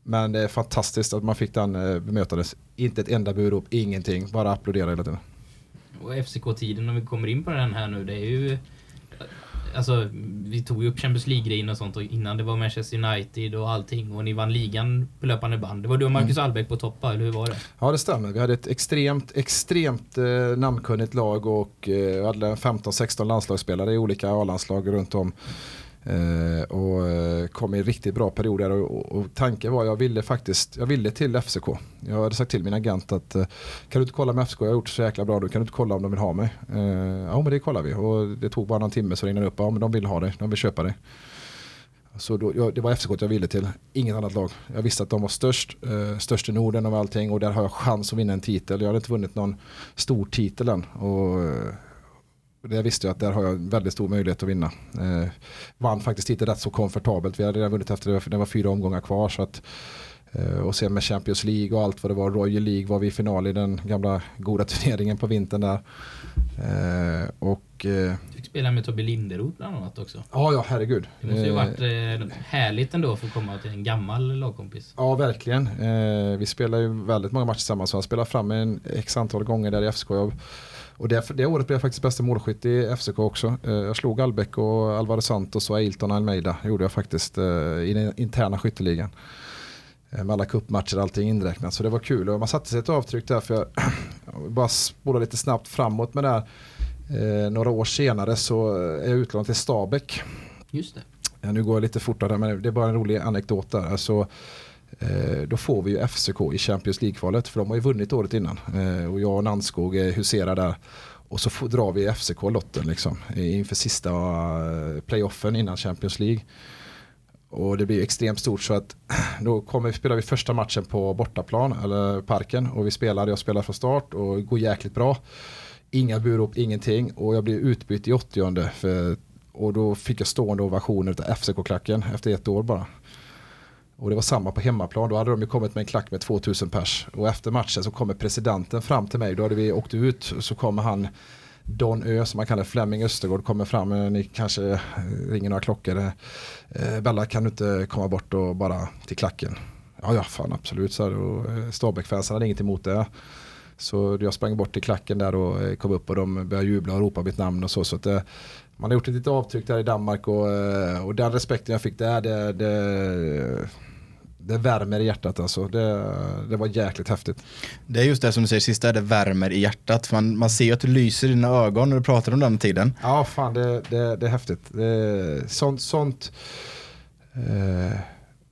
men det är fantastiskt att man fick den eh, bemötandes. Inte ett enda burop, ingenting. Bara applådera hela tiden. Och FCK-tiden, om vi kommer in på den här nu, det är ju... Alltså, vi tog ju upp Champions League-grejen och sånt och innan det var Manchester United och allting och ni vann ligan på löpande band. Det var du och Marcus Albeck på toppa, eller hur var det? Ja det stämmer. Vi hade ett extremt, extremt eh, namnkunnigt lag och eh, hade 15-16 landslagsspelare i olika A-landslag runt om. Eh, och eh, kom i riktigt bra perioder och, och, och tanken var jag ville faktiskt, jag ville till FCK. Jag hade sagt till min agent att eh, kan du inte kolla med FCK, jag har gjort så jäkla bra, då kan du inte kolla om de vill ha mig. Eh, ja men det kollar vi och det tog bara någon timme så ringde det upp, ja men de vill ha dig, de vill köpa dig. Så då, jag, det var FCK jag ville till, inget annat lag. Jag visste att de var störst, eh, störst i Norden av allting och där har jag chans att vinna en titel. Jag hade inte vunnit någon stor titel än. Och, eh, eh, det visste jag att där har jag en väldigt stor möjlighet att vinna. Eh, vann faktiskt titeln rätt så komfortabelt. Vi hade redan vunnit efter det, för det var fyra omgångar kvar. Så att, eh, och sen med Champions League och allt vad det var, Royal League var vi i final i den gamla goda turneringen på vintern där. Eh, och eh, Du fick spela med Tobbe Linderoth bland annat också. ja, ja herregud. Det måste ju Eh, varit eh, härligt ändå för att komma till en gammal lagkompis. Ja, verkligen. Eh, vi spelar ju väldigt många matcher tillsammans. Så han spelar fram en x antal gånger där i FCK. Jag, och det, det året blev jag faktiskt bästa målskytt i FCK också. Eh, jag slog Albeck och Alvaro Santos och Ailton Almeida. gjorde jag faktiskt eh, i den interna skytteligan. Eh, Med alla cupmatcher och allting inräknat. Så det var kul och man satte sig ett avtryck där för jag, jag bara spola lite snabbt framåt med det här. Eh, några år senare så är jag utlånad till Stabäck. Just det. Ja, nu går jag lite fortare men det är bara en rolig anekdot där. Alltså, Eh, då får vi ju FCK i Champions League-kvalet för de har ju vunnit året innan. Eh, och jag och Nannskog eh, huserar där. Och så får, drar vi FCK-lotten liksom, inför sista playoffen innan Champions League. Och det blir extremt stort så att då kommer, spelar vi första matchen på bortaplan eller parken och vi spelar, jag spelar från start och går jäkligt bra. Inga burop, ingenting och jag blir utbytt i 80 för, och då fick jag stående ovationer av FCK-klacken efter ett år bara. Och det var samma på hemmaplan, då hade de ju kommit med en klack med 2000 pers. Och efter matchen så kommer presidenten fram till mig, då hade vi åkt ut så kommer han Don Ö som man kallar Flemming Östergård kommer fram, eh, ni kanske ringer några klockor. Eh, Bella kan du inte komma bort och bara till klacken? Ja, ja fan absolut, så och eh, Stabäck-fansen hade inget emot det. Så jag sprang bort till klacken där och kom upp och de började jubla och ropa mitt namn och så. så att, det, man har gjort ett litet avtryck där i Danmark och, eh, och den respekten jag fick där, det, det, det värmer i hjärtat alltså. Det, det var jäkligt häftigt. Det är just det som du säger, sista det värmer i hjärtat. Man, man ser ju att det lyser i dina ögon när du pratar om den tiden. Ja, fan det, det, det är häftigt. Sånt, sånt eh,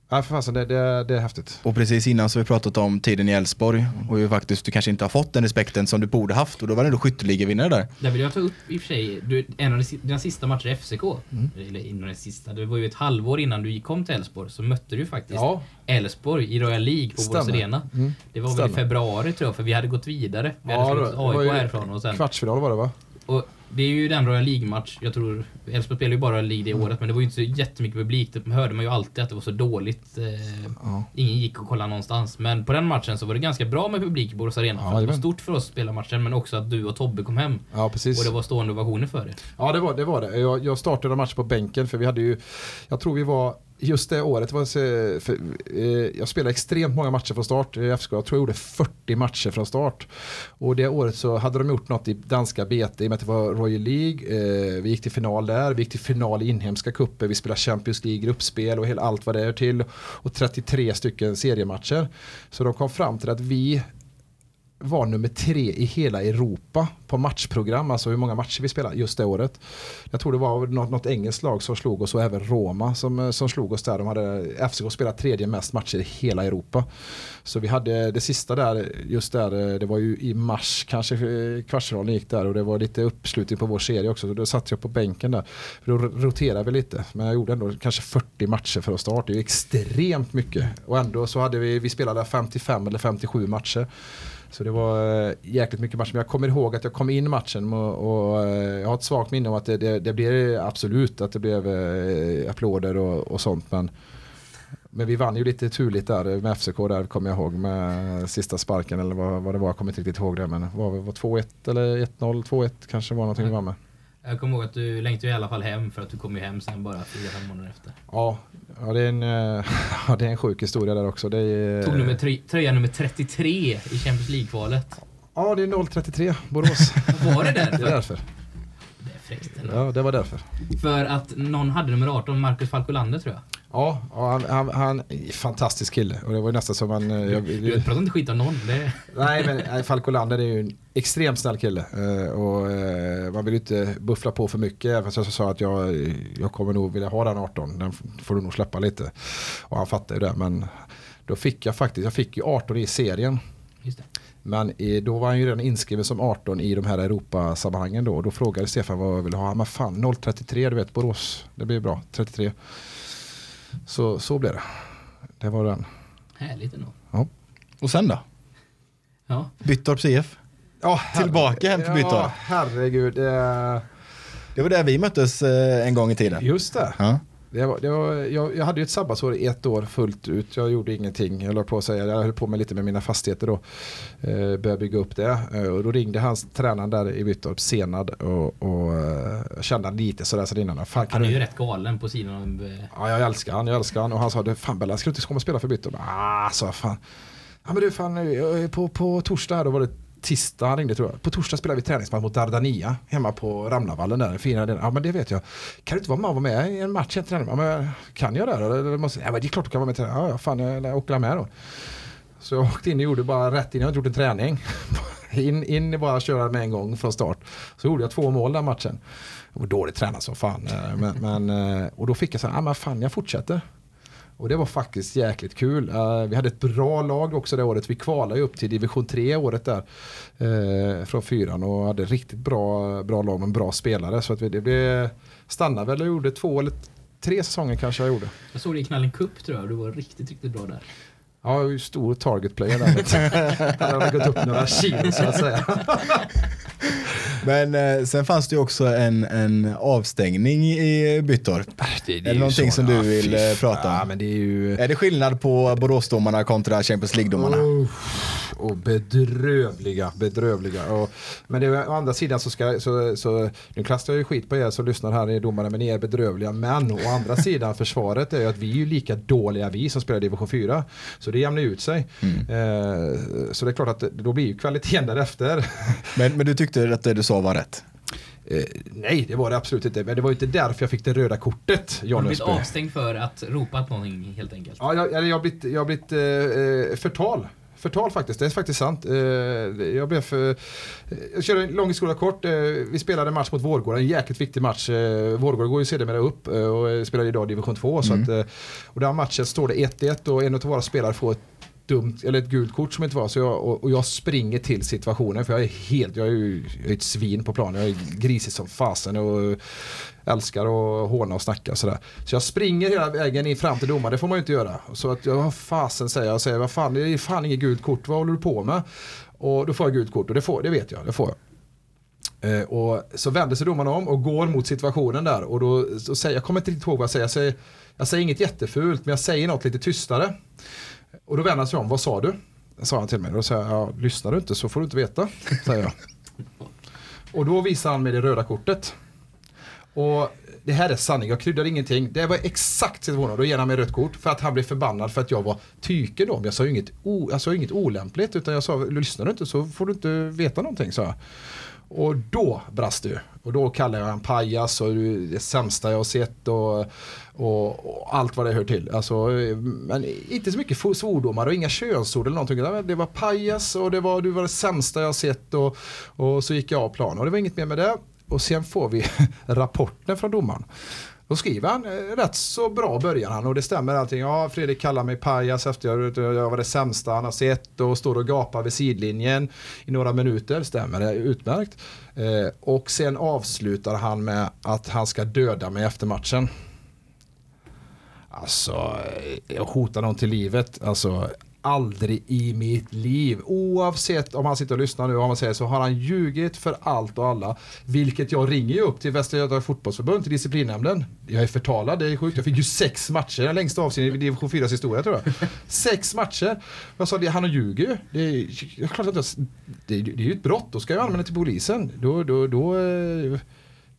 ja, för fasen, det, det, det är häftigt. Och precis innan så har vi pratat om tiden i Elfsborg och ju faktiskt du kanske inte har fått den respekten som du borde haft och då var det ändå skytteligavinnare där. Där vill jag ta upp i och för sig, du, en av dina sista matcher i FCK, eller innan den sista, det var ju ett halvår innan du gick- kom till Elfsborg, så mötte du faktiskt Ja. Elfsborg i Royal League på Stämmer. Borås Arena. Mm. Det var väl i februari tror jag, för vi hade gått vidare. Vi hade Ja, slagit det var AIK ju härifrån och sen... Kvartsfinal var det va? Och det är ju den Royal League-match, jag tror, Elfsborg spelade ju bara Royal League det Mm. året, men det var ju inte så jättemycket publik. Det hörde man ju alltid att det var så dåligt. Eh, Ja. Ingen gick och kollade någonstans. Men på den matchen så var det ganska bra med publik i Borås Arena. Ja, det var stort för oss att spela matchen, men också att du och Tobbe kom hem. Ja, precis. Och det var stående ovationer för det. Ja det var det. Var det. Jag, jag startade match på bänken för vi hade ju, jag tror vi var, just det året, var så, för, eh, jag spelade extremt många matcher från start i FSK. Jag tror jag gjorde 40 matcher från start. Och det året så hade de gjort något i danska BT i och med att det var Royal League. Eh, vi gick till final där, vi gick till final i inhemska cuper, vi spelade Champions League gruppspel och helt allt vad det är till. Och 33 stycken seriematcher. Så de kom fram till att vi var nummer tre i hela Europa på matchprogram, alltså hur många matcher vi spelade just det året. Jag tror det var något, något engelskt lag som slog oss och även Roma som, eh, som slog oss där. De hade FCK spelat tredje mest matcher i hela Europa. Så vi hade det sista där, just där, eh, det var ju i mars kanske eh, kvartsfinalen gick där och det var lite uppslutning på vår serie också. Så då satt jag på bänken där. För då roterade vi lite, men jag gjorde ändå kanske 40 matcher för att starta. Det är ju extremt mycket. Och ändå så hade vi, vi spelade 55 eller 57 matcher. Så det var eh, jäkligt mycket matcher. Men jag kommer ihåg att jag kom in i matchen och, och eh, jag har ett svagt minne om att det, det, det blev absolut att det blev eh, applåder och, och sånt. Men, men vi vann ju lite turligt där med FCK där kommer jag ihåg med sista sparken eller vad, vad det var. Jag kommer inte riktigt ihåg det men det var, var 2-1 eller 1-0, 2-1 kanske var någonting vi vann med. Jag kommer ihåg att du längtade i alla fall hem för att du kom ju hem sen bara fyra, fem månader efter. Ja, ja, det är en, eh, ja, det är en sjuk historia där också. Det är, Tog nummer tre, tröja nummer 33 i Champions League-kvalet. Ja, det är 033 Borås. Var det det är därför? Är ändå. Ja, det var därför. För att någon hade nummer 18, Marcus Falkolander tror jag. Ja, han, han, han fantastisk kille. Och det var nästan som man... eh, Jag, Du pratar inte skit om någon. Det, nej, men nej, Falco Lander är ju en extremt snäll kille. Eh, och eh, man vill ju inte buffla på för mycket. Även fast jag sa att jag, jag kommer nog vilja ha den 18. Den får du nog släppa lite. Och han fattar ju det. Men då fick jag faktiskt, jag fick ju 18 i serien. Men då var han ju redan inskriven som 18 i de här Europasammanhangen då. Då frågade Stefan vad jag ville ha. Men fan 033 du vet Borås. Det blir bra. 33. Så, så blev det. Det var den. Härligt ändå. Och sen då? Ja. Byttorps IF? Ja, Tillbaka hem till Byttorp. Ja, herregud. Det, Det var där vi möttes eh, en gång i tiden. just det. Ja. Det, var, det var, jag, jag hade ju ett sabbatsår i ett år fullt ut. Jag gjorde ingenting. Jag höll på att säga, jag höll på med lite med mina fastigheter då. Eh, började bygga upp det. Eh, och då ringde hans tränaren där i Byttorp, Senad. Och, och eh, kände han lite sådär så innan. Fan, Han är ju rätt galen på sidan av... eh, Ja, jag älskar han, jag älskar han. Och han sa, "Du, fan Bella, ska du inte komma och spela för Byttorp? Ah, sa fan. Ja men du fan, på, på torsdag här, då var det tisdag han ringde tror jag. På torsdag spelar vi träningsmatch mot Dardania hemma på Ramlavallen där. Fina delen. Ja men det vet jag. Kan du inte vara med och vara med i en match? i en träning? Ja, men, kan jag det? Eller måste, ja, men det är klart du kan vara med i träning. Ja, ja fan jag åker med då. Så jag åkte in och gjorde bara rätt in. Jag har inte gjort en träning. in, in bara köra med en gång från start. Så gjorde jag två mål den matchen. Jag var dåligt tränad som fan. Eh, men, men, eh, och då fick jag så här, ah, men fan jag fortsätter. Och det var faktiskt jäkligt kul. Uh, vi hade ett bra lag också det året. Vi kvalade ju upp till division 3 året där. Uh, från fyran och hade riktigt bra, bra lag med bra spelare. Så att vi, det blev, stannade väl och gjorde två eller tre säsonger kanske jag gjorde. Jag såg dig i Knallen Cup tror jag. Du var riktigt, riktigt bra där. Ja, jag är ju stor target player där. Jag hade gått upp några kilo så att säga. Men eh, sen fanns det ju också en, en avstängning i Byttorp. Det, Är det någonting som du vill, eh, prata om? Ja, men det är ju... Är det skillnad på Boråsdomarna kontra Champions League-domarna? Oh, och bedrövliga, bedrövliga. Och, men det, är- å andra sidan så ska, så, så, nu kastar jag ju skit på er som lyssnar här i domare, men ni är bedrövliga. Men å andra sidan försvaret är ju att vi är ju lika dåliga vi som spelar i division 4. Så det jämnar ut sig. Eh, så det är klart att då blir ju kvaliteten därefter. Men, men du tyckte att det du sa var rätt? Eh, nej, det var det absolut inte. Men det var ju inte därför jag fick det röda kortet, Har John du blivit avstängd för att ropat någonting helt enkelt? Ja, jag, har blivit, jag har blivit eh, eh, förtal. Förtal faktiskt, det är faktiskt sant. Eh, jag blev för... eh, Jag kör en lång historia kort. Eh, vi spelade en match mot Vårgårda, en jäkligt viktig match. Vårgårda går ju sedermera upp och spelar idag division 2. Så att, och den matchen står det 1-1 och en av våra spelare får ett dumt, eller ett gult kort som inte var. Så jag, och, och jag springer till situationen för jag är helt, jag är ju jag är ett svin på planen. Jag är grisig som fasen och älskar att håna och snacka och sådär. Så jag springer hela vägen in fram till domaren, det får man ju inte göra. Så att jag, vad fasen säger jag, säger vad fan, det är fan inget gult kort, vad håller du på med? Och då får jag gult kort och det, får, det vet jag, det får jag. Eh, och så vänder sig domaren om och går mot situationen där och då så säger jag kommer inte riktigt ihåg vad jag säger. Jag säger, jag säger inget jättefult men jag säger något lite tystare. Och då vänder han sig om, vad sa du? Sa han till mig. Då säger jag, ja, lyssnar du inte så får du inte veta. Säger jag. Och då visar han mig det röda kortet. Och det här är sanning, jag kryddar ingenting. Det var exakt situationen. Då ger han mig rött kort för att han blev förbannad för att jag var tyken om. Jag sa ju inget, o, jag sa inget olämpligt utan jag sa, lyssnar du inte så får du inte veta någonting. Så. jag. Och då brast du. Och då kallade jag en pajas och det sämsta jag har sett och, och, och allt vad det hör till. Alltså, men inte så mycket svordomar och inga könsord eller någonting. Det var pajas och det var, du var det sämsta jag har sett och, och så gick jag av plan. Och det var inget mer med det. Och sen får vi rapporten från domaren. Då skriver han, eh, rätt så bra börjar han och det stämmer allting. Ja, Fredrik kallar mig pajas efter jag, jag var det sämsta han har sett och står och gapar vid sidlinjen i några minuter. Stämmer det, utmärkt. Eh, och sen avslutar han med att han ska döda mig efter matchen. Alltså, eh, jag hotar någon till livet. Alltså, aldrig i mitt liv. Oavsett om han sitter och lyssnar nu och man säger så har han ljugit för allt och alla. Vilket jag ringer ju upp till Västra Götalands fotbollsförbund, till disciplinnämnden. Jag är förtalad, det är sjukt. Jag fick ju sex matcher, den längsta avsnittet i division 4 historia tror jag. Sex matcher. Jag sa han ljuger ju. Det är, klart att jag, det, är- det är ju ett brott, då ska jag anmäla till polisen. Då, då, då, eh,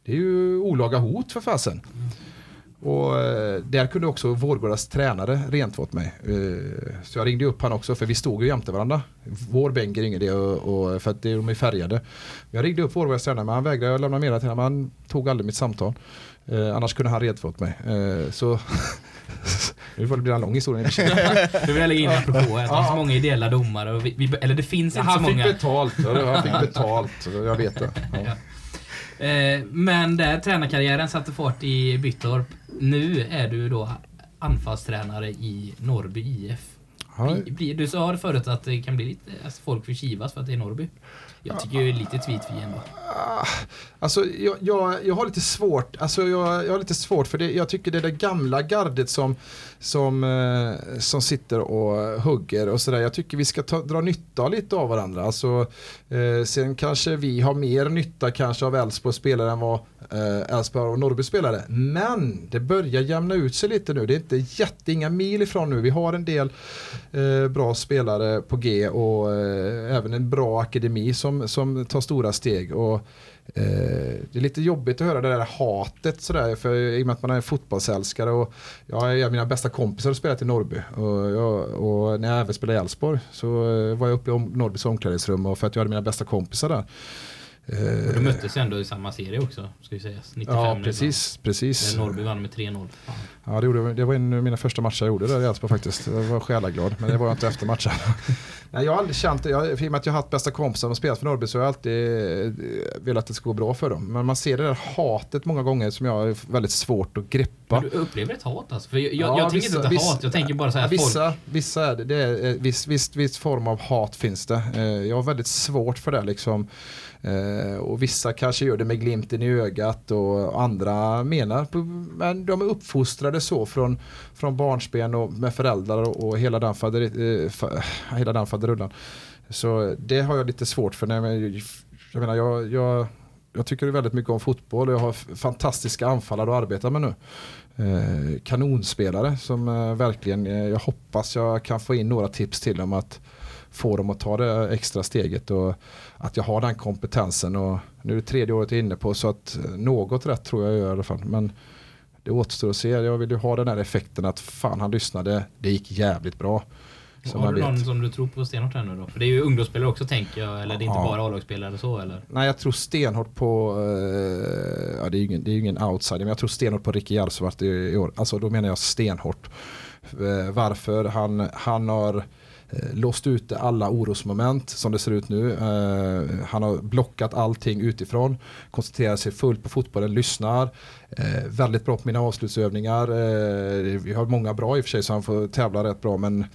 det är ju olaga hot för fasen. Och eh, där kunde också Vårgårdas tränare rentvått mig. Eh, så jag ringde upp han också för vi stod ju jämte varandra. Vår bänk ringer det och, och, för att det- de är färgade. Jag ringde upp Vårgårdas tränare men han vägrade lämna meddelande till honom. Han tog aldrig mitt samtal. Eh, annars kunde han rentvått mig. Eh, så nu får det bli en lång historia. Du vill jag lägga in en propå. att Det finns så många ideella domare. Vi, eller det finns inte så han fick många. betalt. Han fick betalt. Jag vet det. Ja. Eh, men där tränarkarriären satte fart i Byttorp. Nu är du då anfallstränare i Norrby IF. Ja. Bli- blir- Du sa förut att det kan bli lite, alltså folk vill kivas för att det är Norrby. Jag tycker ju lite tweet vi ändå. Alltså jag, jag, jag har lite svårt, alltså jag, jag har lite svårt för det, jag tycker det är det gamla gardet som, som, eh, som sitter och hugger och sådär. Jag tycker vi ska ta, dra nytta lite av varandra. Alltså, eh, sen kanske vi har mer nytta kanske av Elfsborgs spelare än vad Eh, Elfsborg och Norrby spelade. Men det börjar jämna ut sig lite nu. Det är inte jätte, inga mil ifrån nu. Vi har en del eh, bra spelare på G och eh, även en bra akademi som, som tar stora steg. Och, eh, det är lite jobbigt att höra det där hatet sådär, för i och med att man är fotbollsälskare och jag är mina bästa kompisar har spelat i Norrby och, jag, och när jag även spelade i Elfsborg så eh, var jag uppe i om, Norrbys omklädningsrum och för att jag hade mina bästa kompisar där. Eh, Och de möttes ändå i samma serie också, ska ju sägas. 95 Ja, nu, precis. precis. Norrby vann med 3-0. Fan. Ja, det, gjorde, det var en av mina första matcher jag gjorde där i Elfsborg faktiskt. Jag var själaglad, men det var jag inte efter matchen. Nej, jag har aldrig känt det. Jag, I och med att jag har haft bästa kompisar och spelat för Norrby så har jag alltid eh, velat att det ska gå bra för dem. Men man ser det där hatet många gånger som jag har väldigt svårt att greppa. Men du upplever ett hat alltså? För jag, jag, Ja, jag tänker vissa- inte vissa- hat, jag tänker bara så här att folk... vissa, vissa är det. det är, eh, viss, viss, viss form av hat finns det. Jag har väldigt svårt för det liksom. Eh, Och vissa kanske gör det med glimten i ögat och andra menar. på- Men de är uppfostrade så från, från barnsben och med föräldrar och, och hela den fader, eh, fa, hela den faderullan. Så det har jag lite svårt för. När jag, jag menar jag, jag jag tycker väldigt mycket om fotboll och jag har fantastiska anfallare att arbeta med nu. Eh, kanonspelare som eh, verkligen, eh, jag hoppas jag kan få in några tips till dem att få dem att ta det extra steget och att jag har den kompetensen och nu är det tredje året jag är inne på så att något rätt tror jag gör i alla fall. Men det återstår att se. Jag vill ju ha den här effekten att fan han lyssnade, det gick jävligt bra. Som har du någon vet. som du tror på stenhårt här nu då? För det är ju ungdomsspelare också tänker jag, eller det är inte Ja. bara A-lagsspelare så eller? Nej, jag tror stenhårt på, eh, ja, det är ju ingen, det är ingen outsider, men jag tror stenhårt på Ricky Jarlsvart i, i år. Alltså då menar jag stenhårt. Eh, varför? Han, han har Eh, låst ut alla orosmoment som det ser ut nu. Eh, han har blockat allting utifrån, koncentrerar sig fullt på fotbollen, lyssnar. Eh, väldigt bra på mina avslutsövningar. Eh, vi har många bra i och för sig så han får tävla rätt bra men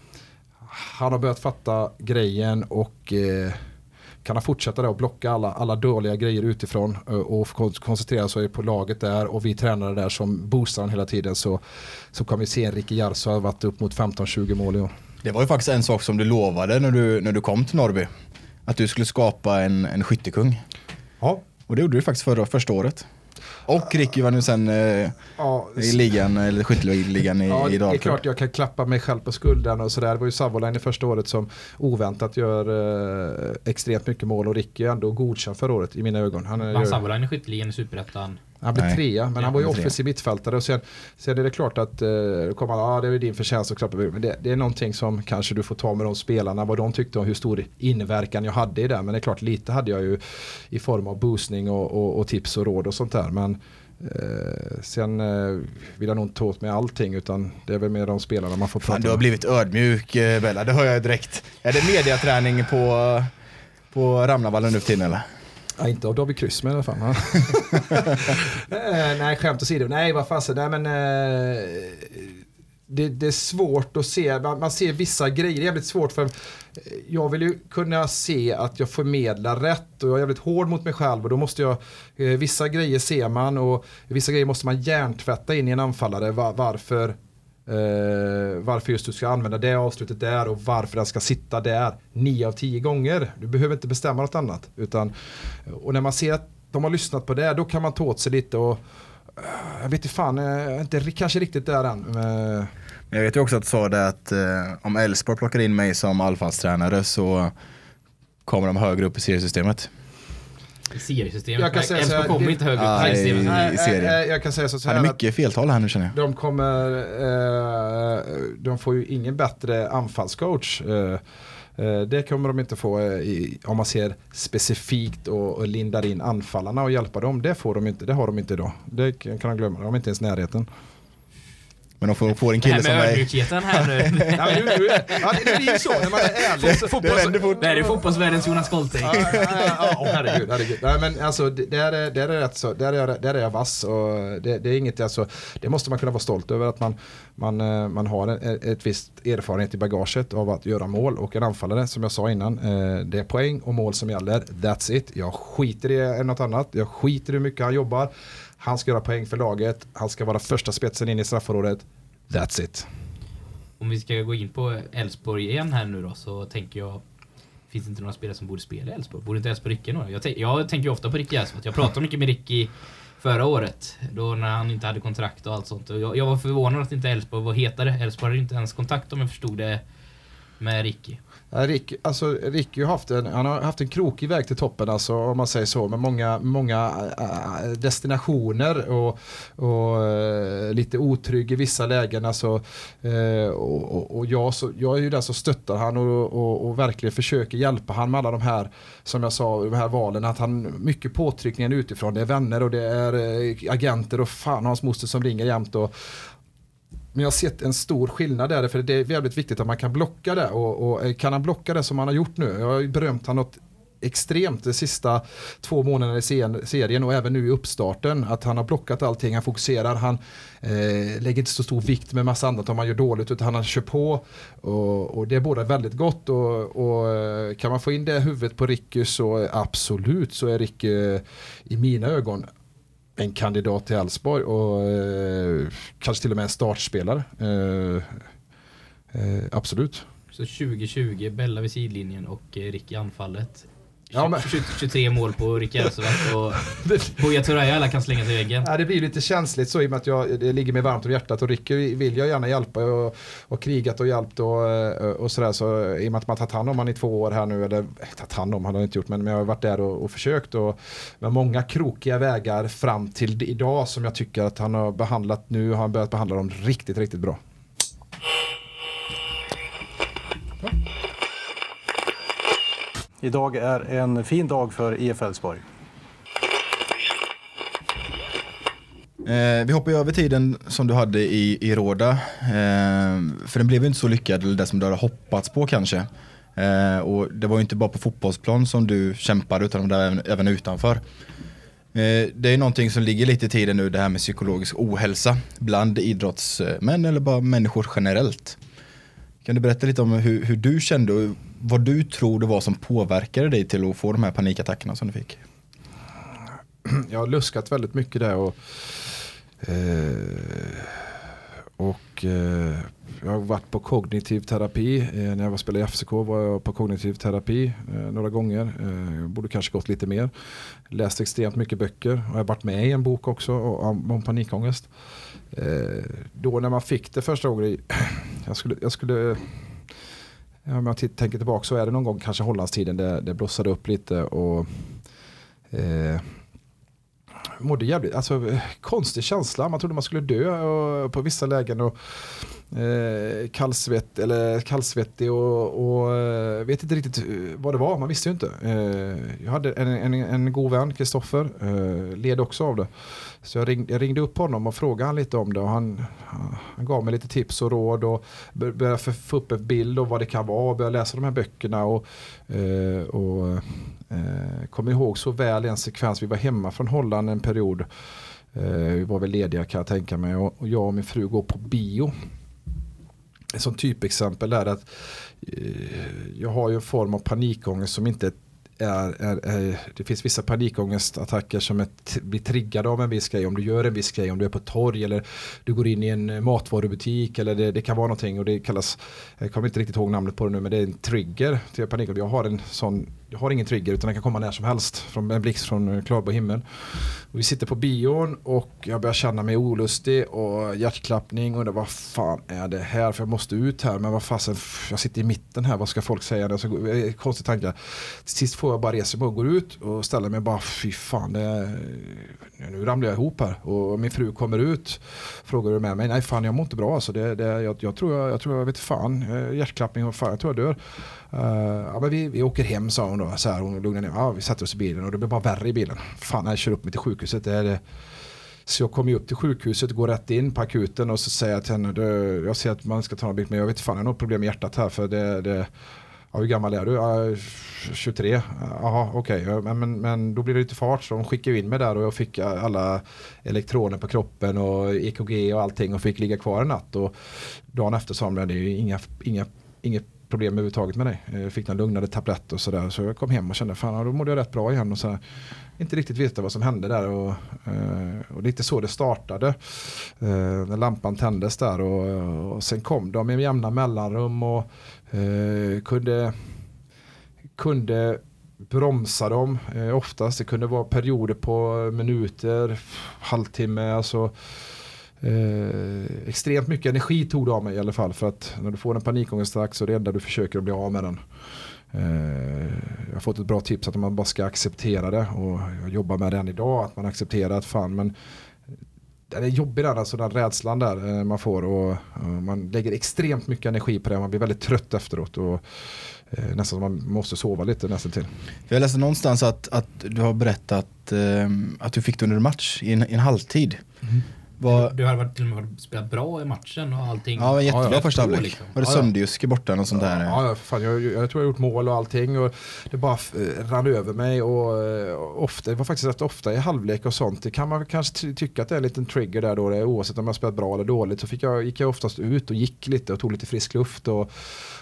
han har börjat fatta grejen och eh, kan han fortsätta där och blocka alla, alla dåliga grejer utifrån eh, och koncentrera sig på laget där och vi tränare där som boostar honom hela tiden så, så kommer vi se en Ricky Jarso har varit upp mot 15-20 mål i år. Det var ju faktiskt en sak som du lovade när du, när du kom till Norrby. Att du skulle skapa en, en skyttekung. Ja, Och det gjorde du faktiskt förra, första året. Och Ricky var nu sen eh, ja, i ligan, eller skytteligan i, Ja, i det är klart jag kan klappa mig själv på skulden och sådär. Det var ju Savoline i första året som oväntat gör eh, extremt mycket mål och Ricky är ändå godkänd förra året i mina ögon. Han, är, Vann i skytteligan i Superettan. Han blev Nej. trea, men han var ju offensiv mittfältare och sen, sen är det klart att eh, kommer han, ah, det är din förtjänst och klappa mig. Men det, det är någonting som kanske du får ta med de spelarna, vad de tyckte om hur stor inverkan jag hade i det. Men det är klart, lite hade jag ju i form av boostning och, och, och tips och råd och sånt där. Men eh, sen eh, vill jag nog inte ta åt mig allting utan det är väl med de spelarna man får prata Fan, du har med. blivit ödmjuk eh, Bella, det hör jag direkt. Är det mediaträning på, på Ramlavallen nu för tiden eller? Ja, inte av David Kryss men i alla fall. Eh, nej, skämt åsido. Nej, vad fasen. Nej, men eh, det, det är svårt att se. Man, man ser vissa grejer. Det är jävligt svårt för eh, jag vill ju kunna se att jag förmedlar rätt och jag är jävligt hård mot mig själv och då måste jag, eh, vissa grejer ser man och vissa grejer måste man hjärntvätta in i en anfallare. Va- varför Eh, varför just du ska använda det avslutet där och varför den ska sitta där nio av tio gånger. Du behöver inte bestämma något annat. Utan, eh, och när man ser att de har lyssnat på det, då kan man ta åt sig lite och eh, jag vet inte fan, eh, inte kanske riktigt där än. Men Jag vet ju också att du sa det att eh, om Elfsborg plockar in mig som allfallstränare så kommer de högre upp i seriesystemet. Seriesystemet. Jag kan säga så Elfsborg här, kommer det- inte högre Ah, upp i i- seriesystemet. nej, eh, eh, jag kan säga så, så Han här är mycket feltal här nu känner jag. de kommer, eh, de får ju ingen bättre anfallscoach. Eh, eh, det kommer de inte få eh, i, om man ser specifikt och, och lindar in anfallarna och hjälpa dem. Det får de inte, det har de inte idag. Det kan de glömma, de är inte ens närheten. Men de får, får en Det här kille som med är... ödmjukheten här nu. Ja, men du, du, ja, det, det är ju så när man är ärlig. Det fort. Det här är fotbollsvärldens Jonas Kolting. Ja, ja, ja, ja, herregud, herregud. Nej, men alltså, det- där, är, där, är rätt så, där, är jag, där är jag vass. Och det, det, är inget, alltså, det måste man kunna vara stolt över att man, man, eh, man har en, ett visst erfarenhet i bagaget av att göra mål och en anfallare som jag sa innan. eh, Det är poäng och mål som gäller. That's it. Jag skiter i något annat. Jag skiter i hur mycket han jobbar. Han ska göra poäng för laget. Han ska vara första spetsen in i straffområdet. That's it. Om vi ska gå in på Elfsborg igen här nu då så tänker jag Finns det inte några spelare som borde spela i Elfsborg? Borde inte Elfsborg Ricke några? Jag, jag tänker ju ofta på Ricky Elfsborg. Jag pratade mycket med Ricky förra året. Då när han inte hade kontrakt och allt sånt. Och jag, jag var förvånad att inte Elfsborg var hetare. Elfsborg hade inte ens kontakt om jag förstod det med Ricky. Rick, alltså, Ricky har haft en, han har haft en krokig väg till toppen alltså, om man säger så. Med många, många äh, äh destinationer och, och äh, lite otrygg i vissa lägen. Alltså, äh, och, och, och jag, så, jag är ju den som stöttar han och, och, och, verkligen försöker hjälpa han med alla de här, som jag sa, de här valen. Att han, mycket påtryckningar utifrån. Det är vänner och det är eh, agenter och fan hans moster som ringer jämt. Och, men jag har sett en stor skillnad där, för det är väldigt viktigt att man kan blocka det. Och, och eh, kan han blocka det som han har gjort nu, jag har ju berömt han något extremt de sista två månaderna i serien och även nu i uppstarten. Att han har blockat allting, han fokuserar, han eh, lägger inte så stor vikt med massa annat om man gör dåligt utan han kör på. Och, och det är båda väldigt gott och, och, eh, kan man få in det huvudet på Ricky så absolut så är Ricky eh, i mina ögon en kandidat till Elfsborg och eh, kanske till och med en startspelare. Eh, eh, absolut. Så 2020, Bella vid sidlinjen och eh, Rick i anfallet. Ja, men... 23 mål på Rick Elsevert och Buya Turaya alla kan slänga sig i väggen. Ja, det blir lite känsligt så i och med att jag, det ligger mig varmt om hjärtat och Ricky vill jag gärna hjälpa och, och krigat och hjälpt och, eh, och sådär. Så i och med att man tagit hand om honom i två år här nu, eller tagit hand om han har inte gjort men, men jag har varit där och, och försökt och med många krokiga vägar fram till idag som jag tycker att han har behandlat nu har han börjat behandla dem riktigt, riktigt bra. Idag är en fin dag för IF Elfsborg. Eh, vi hoppar över tiden som du hade i, i Råda. Eh, för den blev ju inte så lyckad, eller det som du hade hoppats på kanske. Eh, och det var ju inte bara på fotbollsplan som du kämpade utan det även, även utanför. Eh, det är någonting som ligger lite i tiden nu, det här med psykologisk ohälsa bland idrottsmän eller bara människor generellt. Kan du berätta lite om hur, hur du kände och vad du tror det var som påverkade dig till att få de här panikattackerna som du fick? Jag har luskat väldigt mycket där och, eh, och eh, jag har varit på kognitiv terapi. Eh, när jag var spelade i FCK var jag på kognitiv terapi eh, några gånger. Eh, borde kanske gått lite mer. Läst extremt mycket böcker och jag har varit med i en bok också om, om panikångest. Eh, då när man fick det första gången, jag skulle, jag skulle Ja, om jag tänker tillbaka så är det någon gång kanske Hollandstiden det, det blossade upp lite och eh, mådde jävligt, alltså konstig känsla. Man trodde man skulle dö och, på vissa lägen. Och, eh, kallsvett, eller kallsvettig och, och eh, vet inte riktigt eh, vad det var. Man visste ju inte. Eh, jag hade en, en, en god vän, Kristoffer, eh, led också av det. Så jag ringde, jag ringde upp honom och frågade han lite om det och han, han gav mig lite tips och råd och började få upp en bild av vad det kan vara och började läsa de här böckerna och, eh, och eh, kommer ihåg så väl en sekvens, vi var hemma från Holland en period eh, vi var väl lediga kan jag tänka mig och jag och min fru går på bio. Ett sånt typexempel är att eh, jag har ju en form av panikångest som inte är, är, är, det finns vissa panikångestattacker som är, blir triggade av en viss grej. Om du gör en viss grej, om du är på ett torg eller du går in i en eh, matvarubutik eller det, det, kan vara någonting och det kallas, jag kommer inte riktigt ihåg namnet på det nu men det är en trigger till panik. Jag har en sån jag har ingen trigger utan den kan komma när som helst. Från en blixt från eh, klarblå himmel. Och vi sitter på bion och jag börjar känna mig olustig och hjärtklappning och undrar vad fan är det här? För jag måste ut här men vad fasen, jag sitter i mitten här, vad ska folk säga? Det är konstigt tankar. Till sist får jag bara resa mig och går ut och ställer mig bara, fy fan, det, nu ramlar jag ihop här. Och min fru kommer ut, frågar du med mig? Nej fan jag mår inte bra alltså. Det, det, jag, jag, tror jag, jag tror jag vet fan, eh, hjärtklappning och fan jag tror jag dör. Uh, ja, men vi, vi åker hem sa hon då. Så här, hon lugnade ner ja, Vi satte oss i bilen och det blev bara värre i bilen. Fan jag kör upp mig till sjukhuset. Det är, så jag kommer upp till sjukhuset, går rätt in på akuten och så säger jag till henne. Jag ser att man ska ta en bild men jag vet inte fan jag har något problem med hjärtat här. För det, det Ja, hur gammal är du? Ja, 23. Jaha, okej. Okay. Men, men, men, då blir det lite fart så de skickade in mig där och jag fick alla elektroner på kroppen och EKG och allting och fick ligga kvar en natt. Och dagen efter sa de det är inga, inga, inget problem överhuvudtaget med dig. Jag fick någon lugnande tablett och sådär. Så jag kom hem och kände fan då mådde jag rätt bra igen. Och så inte riktigt veta vad som hände där. Och, eh, det och lite så det startade. Eh, när lampan tändes där. Och, och sen kom de med jämna mellanrum och kunde, kunde bromsa dem eh, oftast. Det kunde vara perioder på minuter, halvtimme. Alltså, eh, extremt mycket energi tog det av mig i alla fall. För att när du får en panikångestattack så är det enda du försöker att bli av med den. Eh, jag har fått ett bra tips att man bara ska acceptera det och jag jobbar med det än idag. Att man accepterar att fan men den är jobbig den, alltså den rädslan där eh, man får och, och, man lägger extremt mycket energi på det. Man blir väldigt trött efteråt och eh, nästan man måste sova lite nästan till. Jag läste någonstans att, att du har berättat eh, att du fick det under match i en, i en halvtid. Mm. Var... Du, har varit, till och med spelat bra i matchen och allting. Ja, jättebra ja, första halvlek. Liksom. Var det ja, Sönderjyske borta och sånt där? Ja, fan, jag, jag, tror jag har gjort mål och allting och det bara rann över mig och, och ofta, det var faktiskt rätt ofta i halvlek och sånt. Det kan man kanske tycka att det är en liten trigger där då, oavsett om jag spelat bra eller dåligt så fick jag, gick jag oftast ut och gick lite och tog lite frisk luft och,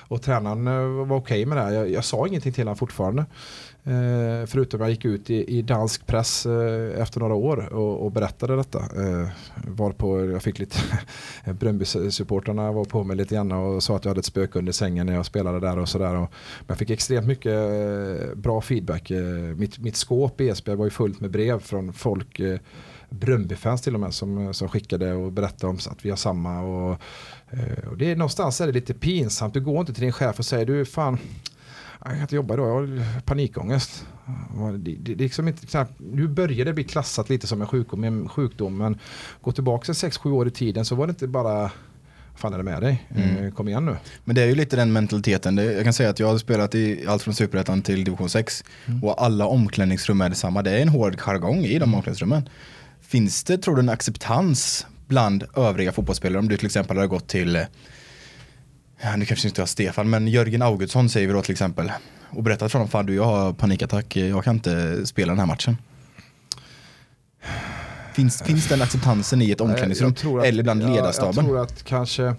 och tränaren eh, var okej okay med det. Jag, jag sa ingenting till honom fortfarande. Eh, förutom jag gick ut i, i dansk press eh, efter några år och, och berättade detta. Eh, varpå jag fick lite, Bröndby-supporterna var på mig lite grann och sa att jag hade ett spöke under sängen när jag spelade där och sådär. Men jag fick extremt mycket eh, bra feedback. Eh, mitt, mitt skåp i Esbjerg var ju fullt med brev från folk eh, till och med som, eh, som skickade och berättade om att vi har samma. Och, eh, och det är någonstans är det lite pinsamt. Du går inte till din chef och säger du fan jag kan inte jobba idag, jag har panikångest. Det, det, det liksom inte, nu börjar det bli klassat lite som en sjukdom, en sjukdom men gå tillbaka 6-7 år i tiden så var det inte bara fan är det med dig? Mm. Eh, kom igen nu. Men det är ju lite den mentaliteten. Jag kan säga att jag har spelat i allt från superettan till division 6 mm. och alla omklädningsrum är detsamma. Det är en hård jargong i de mm. omklädningsrummen. Finns det, tror du, en acceptans bland övriga fotbollsspelare om du till exempel har gått till ja, nu kanske inte jag Stefan, men Jörgen Augustsson säger vi då till exempel och berättat för honom, fan du jag har panikattack, jag kan inte spela den här matchen. Finns, finns den acceptansen i ett omklädningsrum att, eller bland ledarstaben? Jag tror att kanske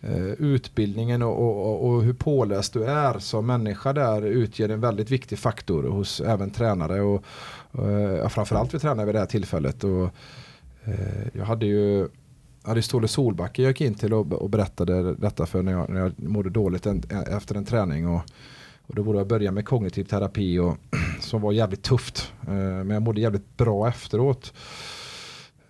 eh, utbildningen och, och, och, hur påläst du är som människa där utgör en väldigt viktig faktor hos även tränare och, och framförallt för tränare vid det här tillfället. Och, eh, jag hade ju Aristoteles Solbacke jag gick in till och, och berättade detta för när jag, när jag mådde dåligt en, efter en träning. Och, och då borde jag börja med kognitiv terapi och, som var jävligt tufft. Eh, men jag mådde jävligt bra efteråt.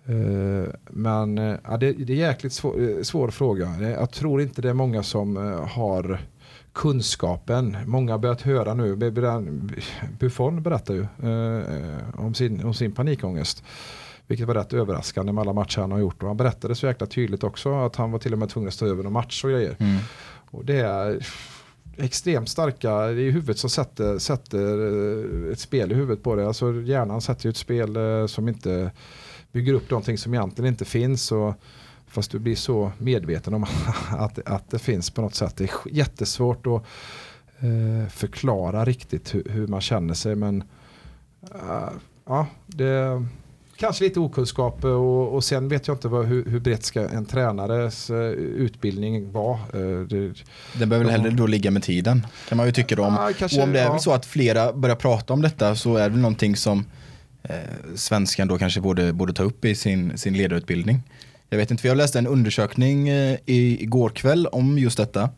Eh, men eh, ja, det, det, är jäkligt svår, eh, svår, fråga. Eh, jag tror inte det är många som eh, har kunskapen. Många har börjat höra nu. Buffon berättar ju om sin, om sin panikångest. Vilket var rätt överraskande med alla matcher han har gjort. Och han berättade så jäkla tydligt också att han var till och med tvungen att stå över någon match och grejer. Mm. Och det är extremt starka, det är huvudet som sätter, sätter eh, ett spel i huvudet på det. Alltså hjärnan sätter ju ett spel eh, som inte bygger upp någonting som egentligen inte finns. Och, fast du blir så medveten om att, att det finns på något sätt. Det är jättesvårt att eh, förklara riktigt hur, hur, man känner sig. Men ja, det kanske lite okunskap och, och sen vet jag inte vad, hur, hur brett ska en tränares uh, utbildning vara. Det, Den behöver väl hellre då ligga med tiden kan man ju tycka då. Om, ja, kanske, och om det är ja. så att flera börjar prata om detta så är det någonting som eh, svenskan då kanske borde, borde ta upp i sin, sin ledarutbildning. Jag vet inte, för jag läste en undersökning eh, igår kväll om just detta.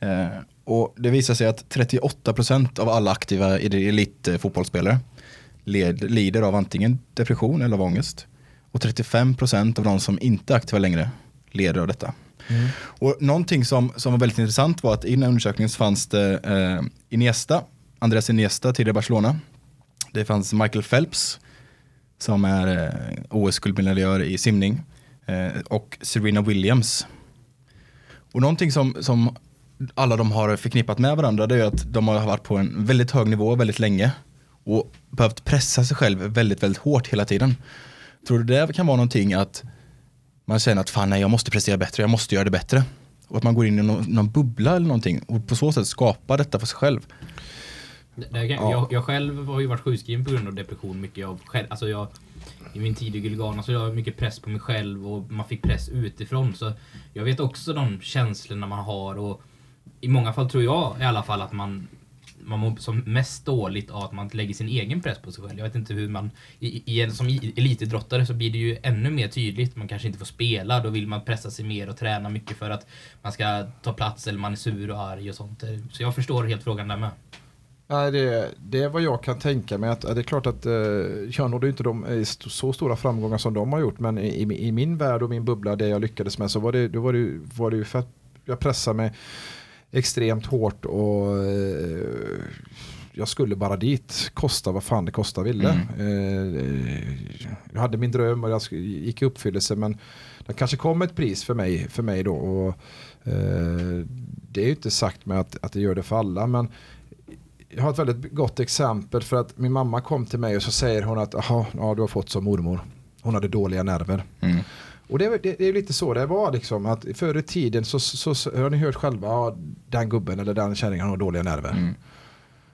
Eh, och det visar sig att 38% av alla aktiva elitfotbollsspelare led, lider av antingen depression eller av ångest. Och 35% av de som inte är aktiva längre lider av detta. Mm. Och någonting som, som var väldigt intressant var att i den här undersökningen så fanns det eh, Iniesta, Andreas Iniesta, tidigare Barcelona. Det fanns Michael Phelps, som är eh, OS-guldmedaljör i simning. Eh, och Serena Williams. Och någonting som, som alla de har förknippat med varandra det är att de har varit på en väldigt hög nivå väldigt länge och behövt pressa sig själv väldigt, väldigt hårt hela tiden. Tror du det kan vara någonting att man känner att fan nej, jag måste prestera bättre, jag måste göra det bättre. Och att man går in i någon, någon bubbla eller någonting och på så sätt skapar detta för sig själv. Kan, ja. jag, jag, själv har ju varit sjukskriven på grund av depression mycket. Jag, alltså jag, I min tid i Gulgana så jag har mycket press på mig själv och man fick press utifrån. Så jag vet också de känslorna man har och i många fall tror jag i alla fall att man man mår som mest dåligt av att man lägger sin egen press på sig själv. Jag vet inte hur man... I, i, som elitidrottare så blir det ju ännu mer tydligt. Man kanske inte får spela, då vill man pressa sig mer och träna mycket för att man ska ta plats eller man är sur och arg och sånt. Så jag förstår helt frågan där med. Nej, det, det är vad jag kan tänka mig. Att, det är klart att eh, jag nådde inte de, eh, så stora framgångar som de har gjort. Men i, i, i min värld och min bubbla, det jag lyckades med, så var det, då var det, var det ju för att jag pressade mig extremt hårt och eh, jag skulle bara dit, kosta vad fan det kosta ville. Eh, jag hade min dröm och jag gick i uppfyllelse men det kanske kom ett pris för mig, för mig då. Och, eh, det är ju inte sagt med att, att det gör det för alla men jag har ett väldigt gott exempel för att min mamma kom till mig och så säger hon att ja, du har fått som mormor. Hon hade dåliga nerver. Mm. Och det, är- det, det är lite så det var liksom att förr i tiden så, så, så har ni hört själva, ja, den gubben eller den kärringen har dåliga nerver. Mm.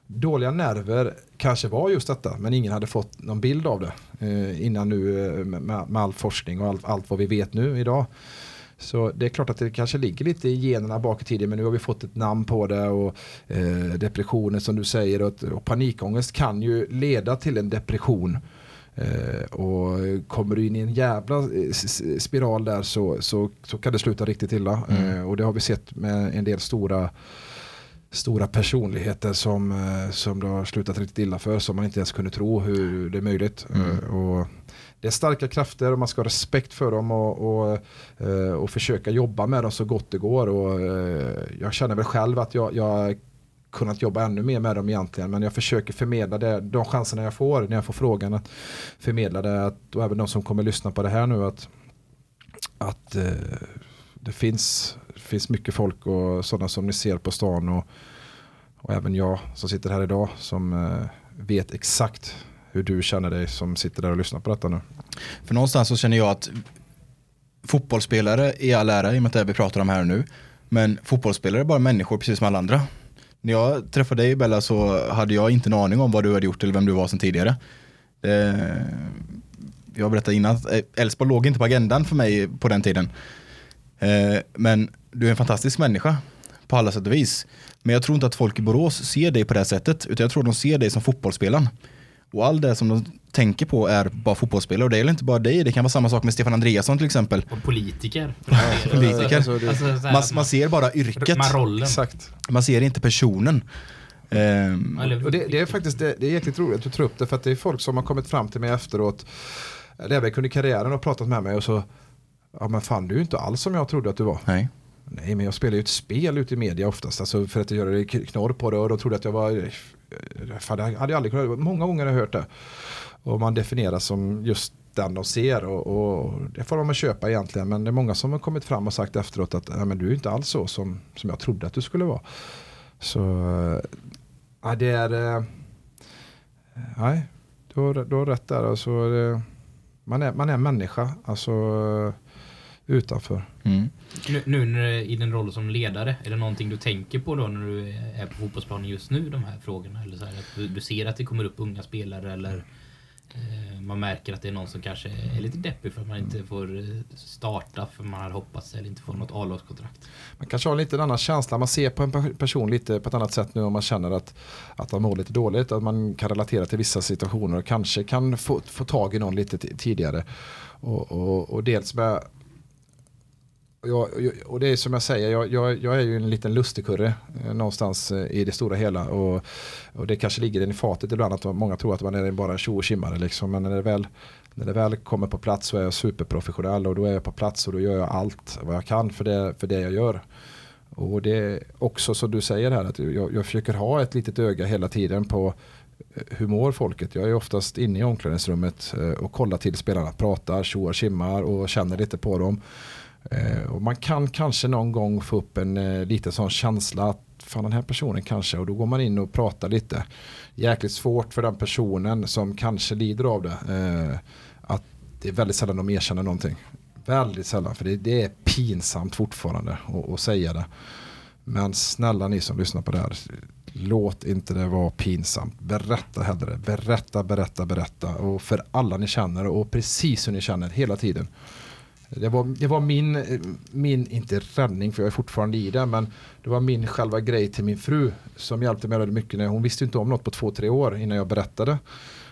Dåliga nerver kanske var just detta men ingen hade fått någon bild av det eh, innan nu eh, med, med all forskning och allt, allt vad vi vet nu idag. Så det är klart att det kanske ligger lite i generna bak i tiden men nu har vi fått ett namn på det och eh, depressioner som du säger och, och panikångest kan ju leda till en depression. Eh, och kommer du in i en jävla eh, spiral där så, så, så kan det sluta riktigt illa. Mm. Eh, och det har vi sett med en del stora stora personligheter som, som det har slutat riktigt illa för som man inte ens kunde tro hur det är möjligt. Mm. Och det är starka krafter och man ska ha respekt för dem och, och, och försöka jobba med dem så gott det går. Och, jag känner väl själv att jag, jag kunnat jobba ännu mer med dem egentligen men jag försöker förmedla det, de chanserna jag får när jag får frågan att förmedla det att, och även de som kommer lyssna på det här nu att, att eh, det finns, finns mycket folk och sådana som ni ser på stan och, och även jag som sitter här idag som eh, vet exakt hur du känner dig som sitter där och lyssnar på detta nu. För någonstans så känner jag att fotbollsspelare i all ära i och med att det vi pratar om här nu. Men fotbollsspelare är bara människor precis som alla andra. När jag träffade dig Bella så hade jag inte en aning om vad du hade gjort eller vem du var sedan tidigare. Eh, jag berättade innan att eh, Elfsborg låg inte på agendan för mig på den tiden. Eh, Men du är en fantastisk människa på alla sätt och vis. Men jag tror inte att folk i Borås ser dig på det här sättet. Utan jag tror de ser dig som fotbollsspelaren. Och all det som de tänker på är bara fotbollsspelare. Och det är inte bara dig, det kan vara samma sak med Stefan Andreasson till exempel. Och politiker. politiker. Alltså, alltså, Man, man ser bara yrket, Man rollen. Exakt. man ser inte personen. Eller- Och det, det är faktiskt det, det är jäkligt roligt att du tar upp det för att det är folk som har kommit fram till mig efteråt. Eller även under karriären och pratat med mig och så Ja men fan du är ju inte alls som jag trodde att du var. nej. Nej men jag spelar ju ett spel ute i media oftast. Alltså för att göra det knorr på det och de trodde att jag var eh, Fan, jag hade aldrig kunnat, många gånger har jag hört det. Och man definieras som just den de ser och, och det får man köpa egentligen. Men det är många som har kommit fram och sagt efteråt att Nej, men du är inte alls så som, som jag trodde att du skulle vara. Så eh, ja, det är... Eh, nej, du har, du har rätt där. Alltså, det, man, är, man är människa. Alltså utanför. Mm. Nu, nu när du är i din roll som ledare, är det någonting du tänker på då när du är på fotbollsplanen just nu, de här frågorna? Eller så här, att du, du ser att det kommer upp unga spelare eller eh, man märker att det är någon som kanske är lite deppig för att man inte får eh, starta för man har hoppats eller inte får något A-lagskontrakt. Man kanske har en lite annan känsla. Man ser på en per- person lite på ett annat sätt nu om man känner att, att man mår lite dåligt. Att man kan relatera till vissa situationer och kanske kan få, få tag i någon lite tidigare. Och, och, och dels med jag, och det är som jag säger, jag, jag, jag är ju en liten lustigkurre eh, någonstans eh, i det stora hela. Och, och det kanske ligger den i fatet ibland att många tror att man är bara en tjo och tjimmare. Liksom. Men när det, väl, när det väl kommer på plats så är jag superprofessionell och då är jag på plats och då gör jag allt vad jag kan för det, för det jag gör. Och det är också som du säger här att jag, jag försöker ha ett litet öga hela tiden på eh, hur mår folket. Jag är oftast inne i omklädningsrummet eh, och kollar till spelarna pratar, tjoar, simmar och känner lite på dem. Eh, och man kan kanske någon gång få upp en eh, liten sån känsla att fan den här personen kanske och då går man in och pratar lite. Jäkligt svårt för den personen som kanske lider av det. Eh, att det är väldigt sällan de erkänner någonting. Väldigt sällan för det, det är pinsamt fortfarande att, att säga det. Men snälla ni som lyssnar på det här. Låt inte det vara pinsamt. Berätta hellre. Berätta, berätta, berätta. Och för alla ni känner och precis hur ni känner hela tiden. Det var, det var min, min, inte räddning för jag är fortfarande i det, men det var min själva grej till min fru som hjälpte mig väldigt mycket. När hon visste inte om något på två, tre år innan jag berättade.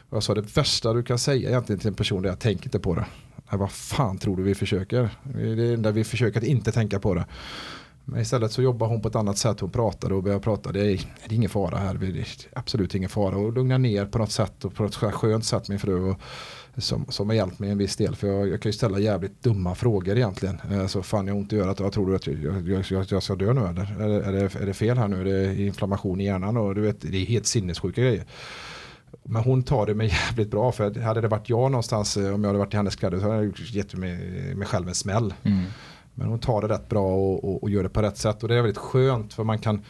Och jag sa det värsta du kan säga egentligen till en person det är jag tänker inte på det. Nej, vad fan tror du vi försöker? Det är det enda vi försöker att inte tänka på det. Men istället så jobbar hon på ett annat sätt. Hon pratade och började prata. Det är, det är ingen fara här. Det är absolut ingen fara. Och lugna ner på något sätt och på ett skönt sätt min fru. Och, som, som har hjälpt mig en viss del. För jag, jag kan ju ställa jävligt dumma frågor egentligen. Eh, så fan jag har ont i örat jag tror du att jag, jag, jag, jag ska dö nu eller? Är, det- är, det, är det fel här nu? Är det inflammation i hjärnan? Och du vet, det är helt sinnessjuka grejer. Men hon tar det med jävligt bra. För hade det varit jag någonstans, eh, om jag hade varit i hennes kläder så hade jag gett mig, mig själv en smäll. Men hon tar det rätt bra och, och, och gör det på rätt sätt. Och det är väldigt skönt för man kan,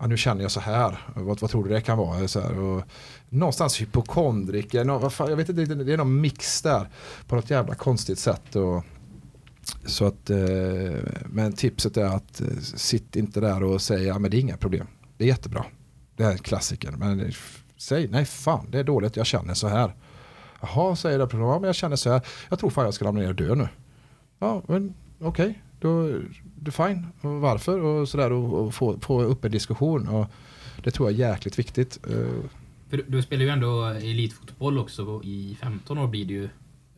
ja, nu känner jag så här. Vad, vad tror du det kan vara? Så här, och, någonstans hypokondriker, någon, vad fan, jag vet inte, det är någon mix där. På något jävla konstigt sätt. Och, så att, eh, men tipset är att eh, sitt inte där och säg ja men det är inga problem. Det är jättebra. Det är klassiker. Men säg nej fan det är dåligt, jag känner så här. Jaha, säger det, ja, men jag känner så här. Jag tror fan jag ska ramla ner och dö nu. Ja, men okej, då det är fine. Och varför? Och sådär och, och få, få upp en diskussion. Och det tror jag är jäkligt viktigt. Eh, för du, spelar ju ändå elitfotboll också. I 15 år blir det ju,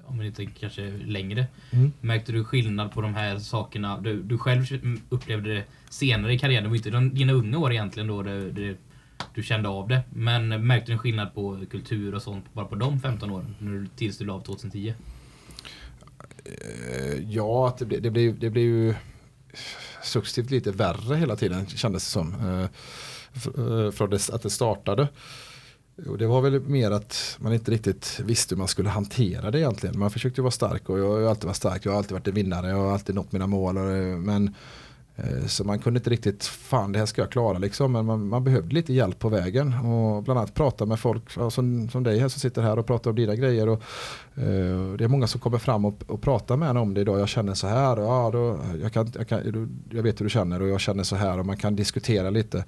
om man inte kanske längre. Mm. Märkte du skillnad på de här sakerna? Du, du själv upplevde det senare i karriären. Det var inte de- dina unga år egentligen då det, det, du kände av det. Men märkte du en skillnad på kultur och sånt bara på de 15 åren? När tills du la av 2010? Eh, Ja, att det, blir- det, blir, det blir ju successivt lite värre hela tiden kändes det som. Eh, eh, Från att det startade. Och det var väl mer att man inte riktigt visste hur man skulle hantera det egentligen. Man försökte vara stark och jag har alltid varit stark. Jag har alltid varit en vinnare. Jag har alltid nått mina mål. och, Men eh, så man kunde inte riktigt, fan det här ska jag klara liksom. Men man, man behövde lite hjälp på vägen. Och bland annat prata med folk som, som dig här som sitter här och pratar om dina grejer. Och, eh, det är många som kommer fram och, och pratar med en om det idag. Jag känner så här. Och, ja, då, jag, kan, jag, kan, jag vet hur du känner och jag känner så här. Och man kan diskutera lite.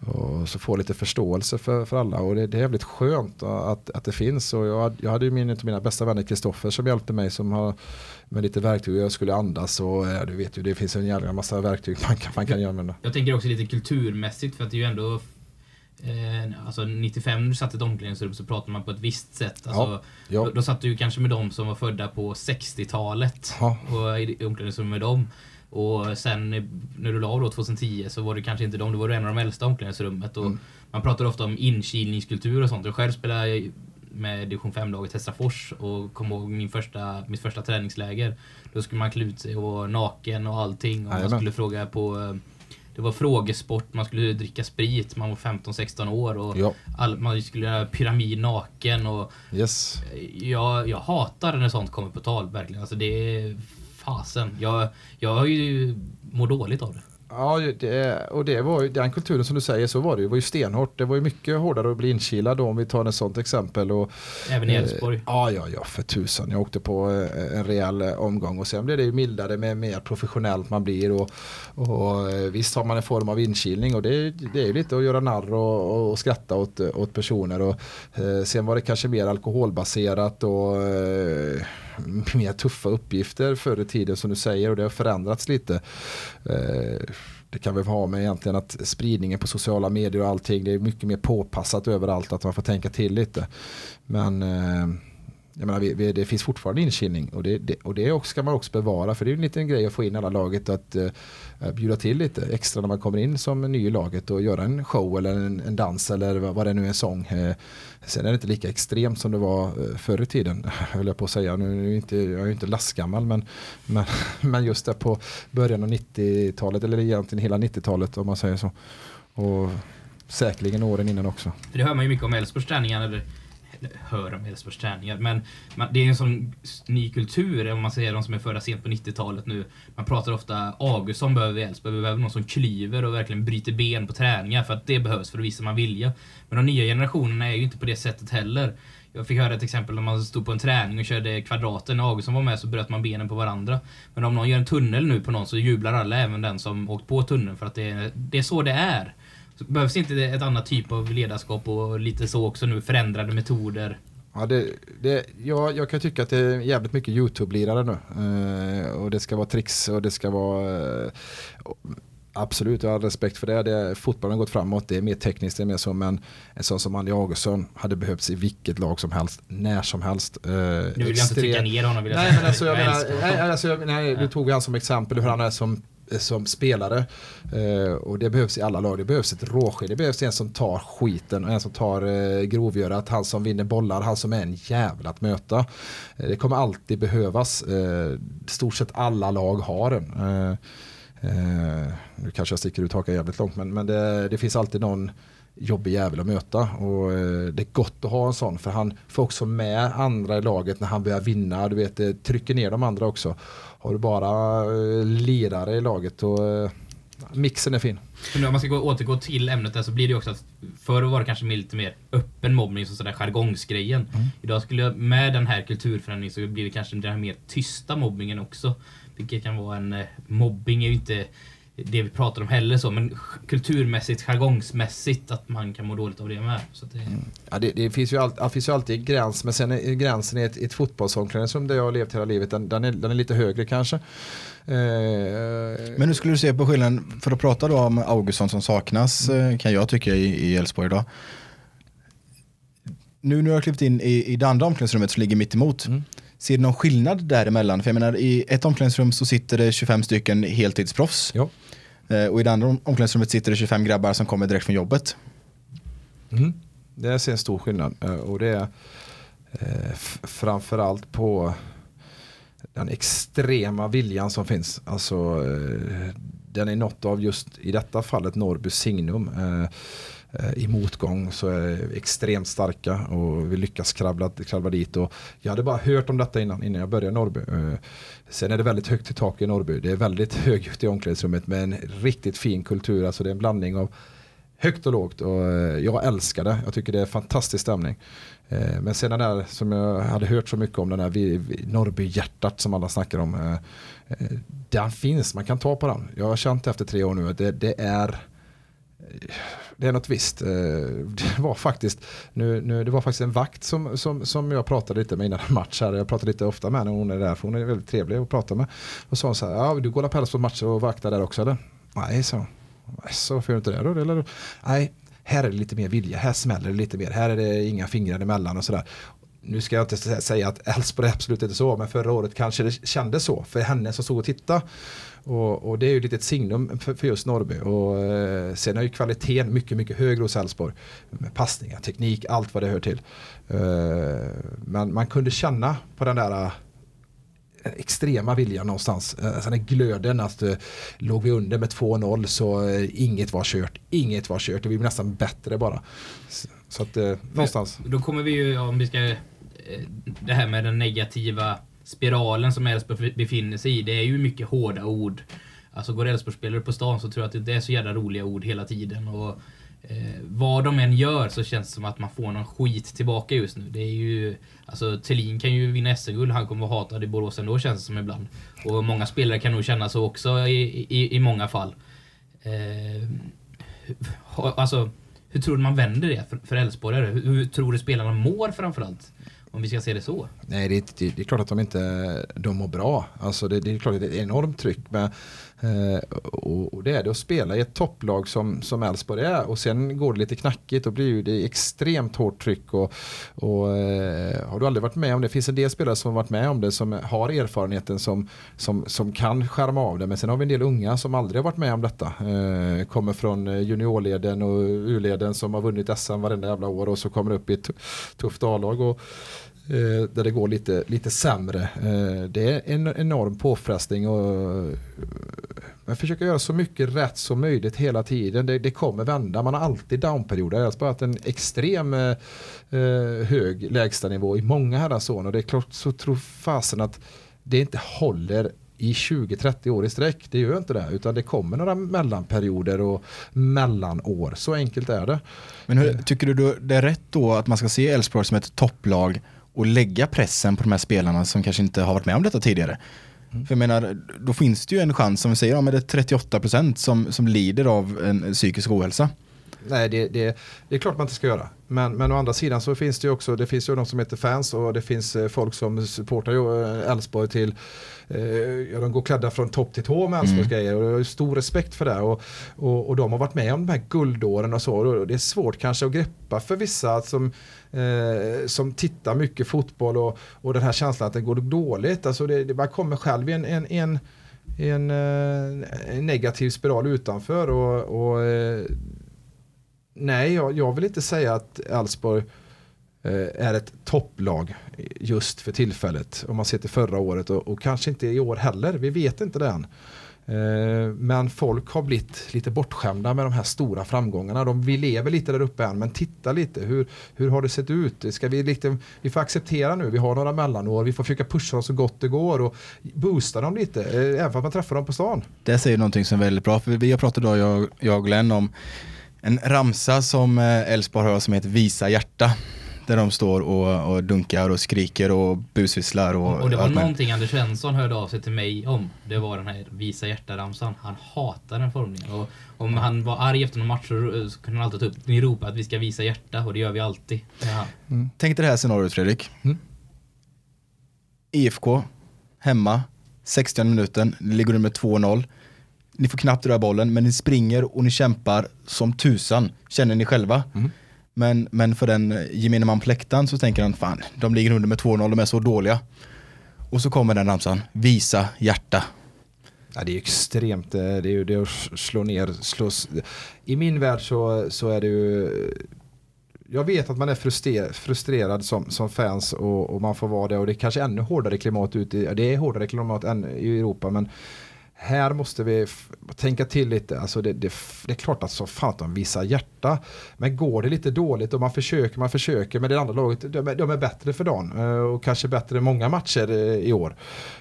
Och så få lite förståelse för, för alla. Och det, det är jävligt skönt att, att det finns. Och jag, jag hade ju min, mina bästa vänner Kristoffer som hjälpte mig. Som har med lite verktyg. Jag skulle andas och eh, du vet ju det finns en jävla massa verktyg man kan, man kan använda. Jag tänker också lite kulturmässigt för att det är ju ändå Eh, alltså 95 när du satt i ett omklädningsrum så pratade man på ett visst sätt. Alltså, Ja, ja. Då, då satt du kanske med de som var födda på 60-talet. Ja. Och i omklädningsrum med dem. Och sen eh, när du la av då 2010 så var det kanske inte de, då var du en av de äldsta omklädningsrummet. Och Mm. Man pratar ofta om inkilningskultur och sånt. Jag själv spelade med division 5-laget Hästrafors och kom ihåg min första, mitt första träningsläger. Då skulle man klä ut sig och vara naken och allting. Och man skulle fråga på eh, det var frågesport, man skulle dricka sprit, man var 15-16 år och Ja. all, man skulle göra pyramid naken och Yes. jag, jag hatar när sånt kommer på tal verkligen. Alltså det är fasen. Jag, jag har ju mår dåligt av det. Ja, det, och det var ju den kulturen som du säger så var det ju. Det var ju stenhårt. Det var ju mycket hårdare att bli inkilad då, om vi tar ett sånt exempel. Och, Även i Eh, Elfsborg. Ja, ja, ja, för tusan. Jag åkte på eh, en rejäl eh, omgång och sen blev det ju mildare med mer professionellt man blir. Och, och eh, visst har man en form av inkilning och det, det är ju lite att göra narr och, och skratta åt, åt personer. Och, eh, sen var det kanske mer alkoholbaserat och eh, mer tuffa uppgifter förr i tiden som du säger och det har förändrats lite. Eh, det kan väl ha med egentligen att spridningen på sociala medier och allting det är mycket mer påpassat överallt att man får tänka till lite. Men eh, jag menar, vi, vi, det finns fortfarande inkilning och det, det, och det också, ska man också bevara för det är en liten grej att få in alla laget att eh, Eh, bjuda till lite extra när man kommer in som ny i laget och göra en show eller en, en dans eller vad, vad det nu är en sång. Eh, sen är det inte lika extremt som det var eh, förr i tiden höll jag på att säga. Nu, är inte, jag är ju inte lastgammal men, men, men just där på början av 90-talet eller egentligen hela 90-talet om man säger så. Och säkerligen åren innan också. Det hör man ju mycket om Elfsborgs träningar. Eller, höra hör om Elfsborgs träningar. Men man, det är en sån ny kultur om man säger de som är födda sent på 90-talet nu. Man pratar ofta Augustsson behöver vi Elfsborg. Vi behöver någon som klyver och verkligen bryter ben på träningar för att det behövs för att visa man vilja. Men de nya generationerna är ju inte på det sättet heller. Jag fick höra ett exempel när man stod på en träning och körde kvadraten. När Augustsson var med så bröt man benen på varandra. Men om någon gör en tunnel nu på någon så jublar alla, även den som åkt på tunneln. För att det är, det är så det är. Så behövs inte ett annat typ av ledarskap och lite så också nu, förändrade metoder. Ja, det, det, jag, jag kan tycka att det är jävligt mycket YouTube-lirare nu. Eh, och det ska vara tricks och det ska vara... Eh, absolut, jag har respekt för det. det. Fotbollen har gått framåt, det är mer tekniskt, det är mer så. Men en sån som Andy Augustsson hade behövts i vilket lag som helst, när som helst. Eh, Nu vill jag inte trycka ner honom vill jag Nej, men alltså, jag menar, nej, honom. alltså, jag, nej, du tog han som exempel hur han är som Eh, som spelare. Eh, och det behövs i alla lag. Det behövs ett råsked. Det behövs en som tar skiten och en som tar eh, grovgörat. Han som vinner bollar. Han som är en jävla att möta. Eh, det kommer alltid behövas. Eh, stort sett alla lag har en. Eh, eh, nu kanske jag sticker ut hakan jävligt långt men, men det, det finns alltid någon jobbig jävel att möta. Och eh, det är gott att ha en sån för han får också med andra i laget när han börjar vinna. Du vet, det trycker ner de andra också. Har du bara eh, ledare i laget och eh, mixen är fin. Så nu om man ska gå, återgå till ämnet där så blir det ju också att förr var det kanske lite mer öppen mobbning, så sådär jargongsgrejen. Idag skulle jag, med den här kulturförändringen så blir det kanske den här mer tysta mobbningen också. Vilket kan vara en, mobbing är ju inte det vi pratar om heller så, men kulturmässigt, jargongsmässigt att man kan må dåligt av det med. Så att det, Ja, det, det, finns ju all, det finns ju alltid gräns men sen är gränsen i ett, ett fotbollsomklädningsrum där jag har levt hela livet den, den, är, den är lite högre kanske. Eh, Men hur skulle du se på skillnaden, för att prata då om Augustsson som saknas eh, kan jag tycka i Elfsborg idag. Nu när du har klivit in i, i det andra omklädningsrummet som ligger mitt emot. Ser du någon skillnad däremellan? För jag menar i ett omklädningsrum så sitter det 25 stycken heltidsproffs. ja. Eh, och i det andra om- omklädningsrummet sitter det 25 grabbar som kommer direkt från jobbet. Mm. Det ser en stor skillnad eh, och det är eh, framförallt på den extrema viljan som finns. Alltså, eh, den är något av just i detta fallet Norrby signum. Eh, Eh, I motgång så är det extremt starka och vi lyckas kravla, kravla dit. Och jag hade bara hört om detta innan, innan jag började i Norrby. Eh, sen är det väldigt högt i tak i Norrby. Det är väldigt högt i omklädningsrummet med en riktigt fin kultur. Alltså det är en blandning av högt och lågt och eh, jag älskar det. Jag tycker det är fantastisk stämning. Men sen den där som jag hade hört så mycket om, den där Norrby-hjärtat som alla snackar om. Den finns, man kan ta på den. Jag har känt efter tre år nu att det, det är det är något visst. Eh, det var faktiskt, nu, nu, det var faktiskt en vakt som, som, som jag pratade lite med innan match. Här. Jag pratar lite ofta med henne, hon är där, för hon är väldigt trevlig att prata med. Och sa hon så här, ja, du går på Elfsborgs matcher och vaktar där också eller? Nej, så. Så varför gör du inte det då? Eller, nej, här är det lite mer vilja, här smäller det lite mer, här är det inga fingrar emellan och sådär. Nu ska jag inte säga att Elfsborg absolut inte så, men förra året kanske det kändes så för henne som stod och tittade. Och, och det är ju lite ett signum för, för just Norrby. Och, eh, sen är ju kvaliteten mycket, mycket högre hos Elfsborg. Med passningar, teknik, allt vad det hör till. Eh, men man kunde känna på den där eh, extrema viljan någonstans. Alltså Sen är glöden att eh, låg vi under med 2-0 så inget var kört. Inget var kört. Det blev nästan bättre bara. Så, så att någonstans. Då kommer vi ju, om vi ska... Det här med den negativa spiralen som Elfsborg befinner sig i. Det är ju mycket hårda ord. Alltså går Elfsborgsspelare på stan så tror jag att det är så jävla roliga ord hela tiden. Och eh, vad de än gör så känns det som att man får någon skit tillbaka just nu. Det är ju... Alltså Thelin kan ju vinna SM-guld, han kommer vara hatad i Borås ändå känns det som ibland. Och många spelare kan nog känna så också i, i, i många fall. Eh, alltså, hur tror du man vänder det för- för Elfsborgare? Hur, hur tror du spelarna mår framförallt? Om vi ska se det så. Nej, det, är- det, det är klart att de inte de mår bra. Alltså det, det är klart att det är ett enormt tryck. Med, eh, och, och det är det att spela i ett topplag som, som Elfsborg är. Och sen går det lite knackigt och blir ju det extremt hårt tryck. Och, och, eh, har du aldrig varit med om det? Det finns en del spelare som har varit med om det som har erfarenheten som, som, som kan skärma av det. Men sen har vi en del unga som aldrig har varit med om detta. Eh, kommer från juniorleden och U-leden som har vunnit SM varenda jävla år och så kommer upp i ett tufft A-lag. Och, Eh, där det går lite, lite sämre. Eh, det är en enorm påfrestning och men man försöker göra så mycket rätt som möjligt hela tiden. Det, det kommer vända. Man har alltid downperioder. Jag har sparat haft en extrem eh, eh, hög lägstanivå i många herrans år alltså. och det är klart så tror fasen att det inte håller i 20-30 år i sträck. Det gör inte det. Utan det kommer några mellanperioder och mellanår. Så enkelt är det. Men hur, tycker du det är rätt då att man ska se Elfsborg som ett topplag och lägga pressen på de här spelarna som kanske inte har varit med om detta tidigare? För jag menar, då finns det ju en chans, som vi säger, om det är 38% som, som lider av en psykisk ohälsa. Nej, det, det, det är klart man inte ska göra. Men, men å andra sidan så finns det ju också, det finns ju de som heter fans och det finns eh, folk som supportar ju eh, Elfsborg till, eh, ja de går klädda från topp till tå med Elfsborgs grejer och jag har stor respekt för det. Och, och, och de har varit med om de här guldåren och så. Och det är svårt kanske att greppa för vissa som, eh, som tittar mycket fotboll och, och den här känslan att det går dåligt. Alltså det, det, man kommer själv i en, en, en en, eh, en negativ spiral utanför. Och, och nej, jag, jag vill inte säga att Elfsborg eh, är ett topplag just för tillfället. Om man ser till förra året och, och kanske inte i år heller. Vi vet inte det än. Eh, men folk har blivit lite bortskämda med de här stora framgångarna. De, vi lever lite där uppe än, men titta lite. Hur, hur har det sett ut? Ska vi, lite, vi får acceptera nu, vi har några mellanår. Vi får försöka pusha dem så gott det går och boosta dem lite, eh, även om man träffar dem på stan. Det säger någonting som är väldigt bra, för vi har pratat idag, jag, jag och Glenn, om en ramsa som eh, Elfsborg har som heter Visa hjärta. Där de står och, och dunkar och skriker och busvisslar och, Och det var allt någonting Anders Svensson hörde av sig till mig om. Det var den här visa hjärta-ramsan. Han hatar den formningen. Och om han var arg efter någon match så, så kunde han alltid ta upp Ni ropar att vi ska visa hjärta och det gör vi alltid. han. Tänk dig det här scenariot Fredrik. Mm. IFK, hemma, 60 minuten, ligger under med 2-0. Ni får knappt röra bollen, men ni springer och ni kämpar som tusan, känner ni själva. Mm. Men, men för den gemene man på läktaren så tänker han, fan, de ligger under med 2-0, de är så dåliga. Och så kommer den ramsan, visa hjärta. Ja, det är extremt, eh, det är ju det att slå ner, slå, s- I min värld så, så är det ju jag vet att man är fruster, frustrerad som, som fans och, och man får vara det och det är kanske ännu hårdare klimat ute i, det är hårdare klimat än i Europa men här måste vi tänka till lite. Alltså det, det, det är klart att så fan att de hjärta. Men går det lite dåligt och man försöker, man försöker. Men det andra laget, de, är- de är bättre för dagen. eh, Och kanske bättre många matcher eh, i år.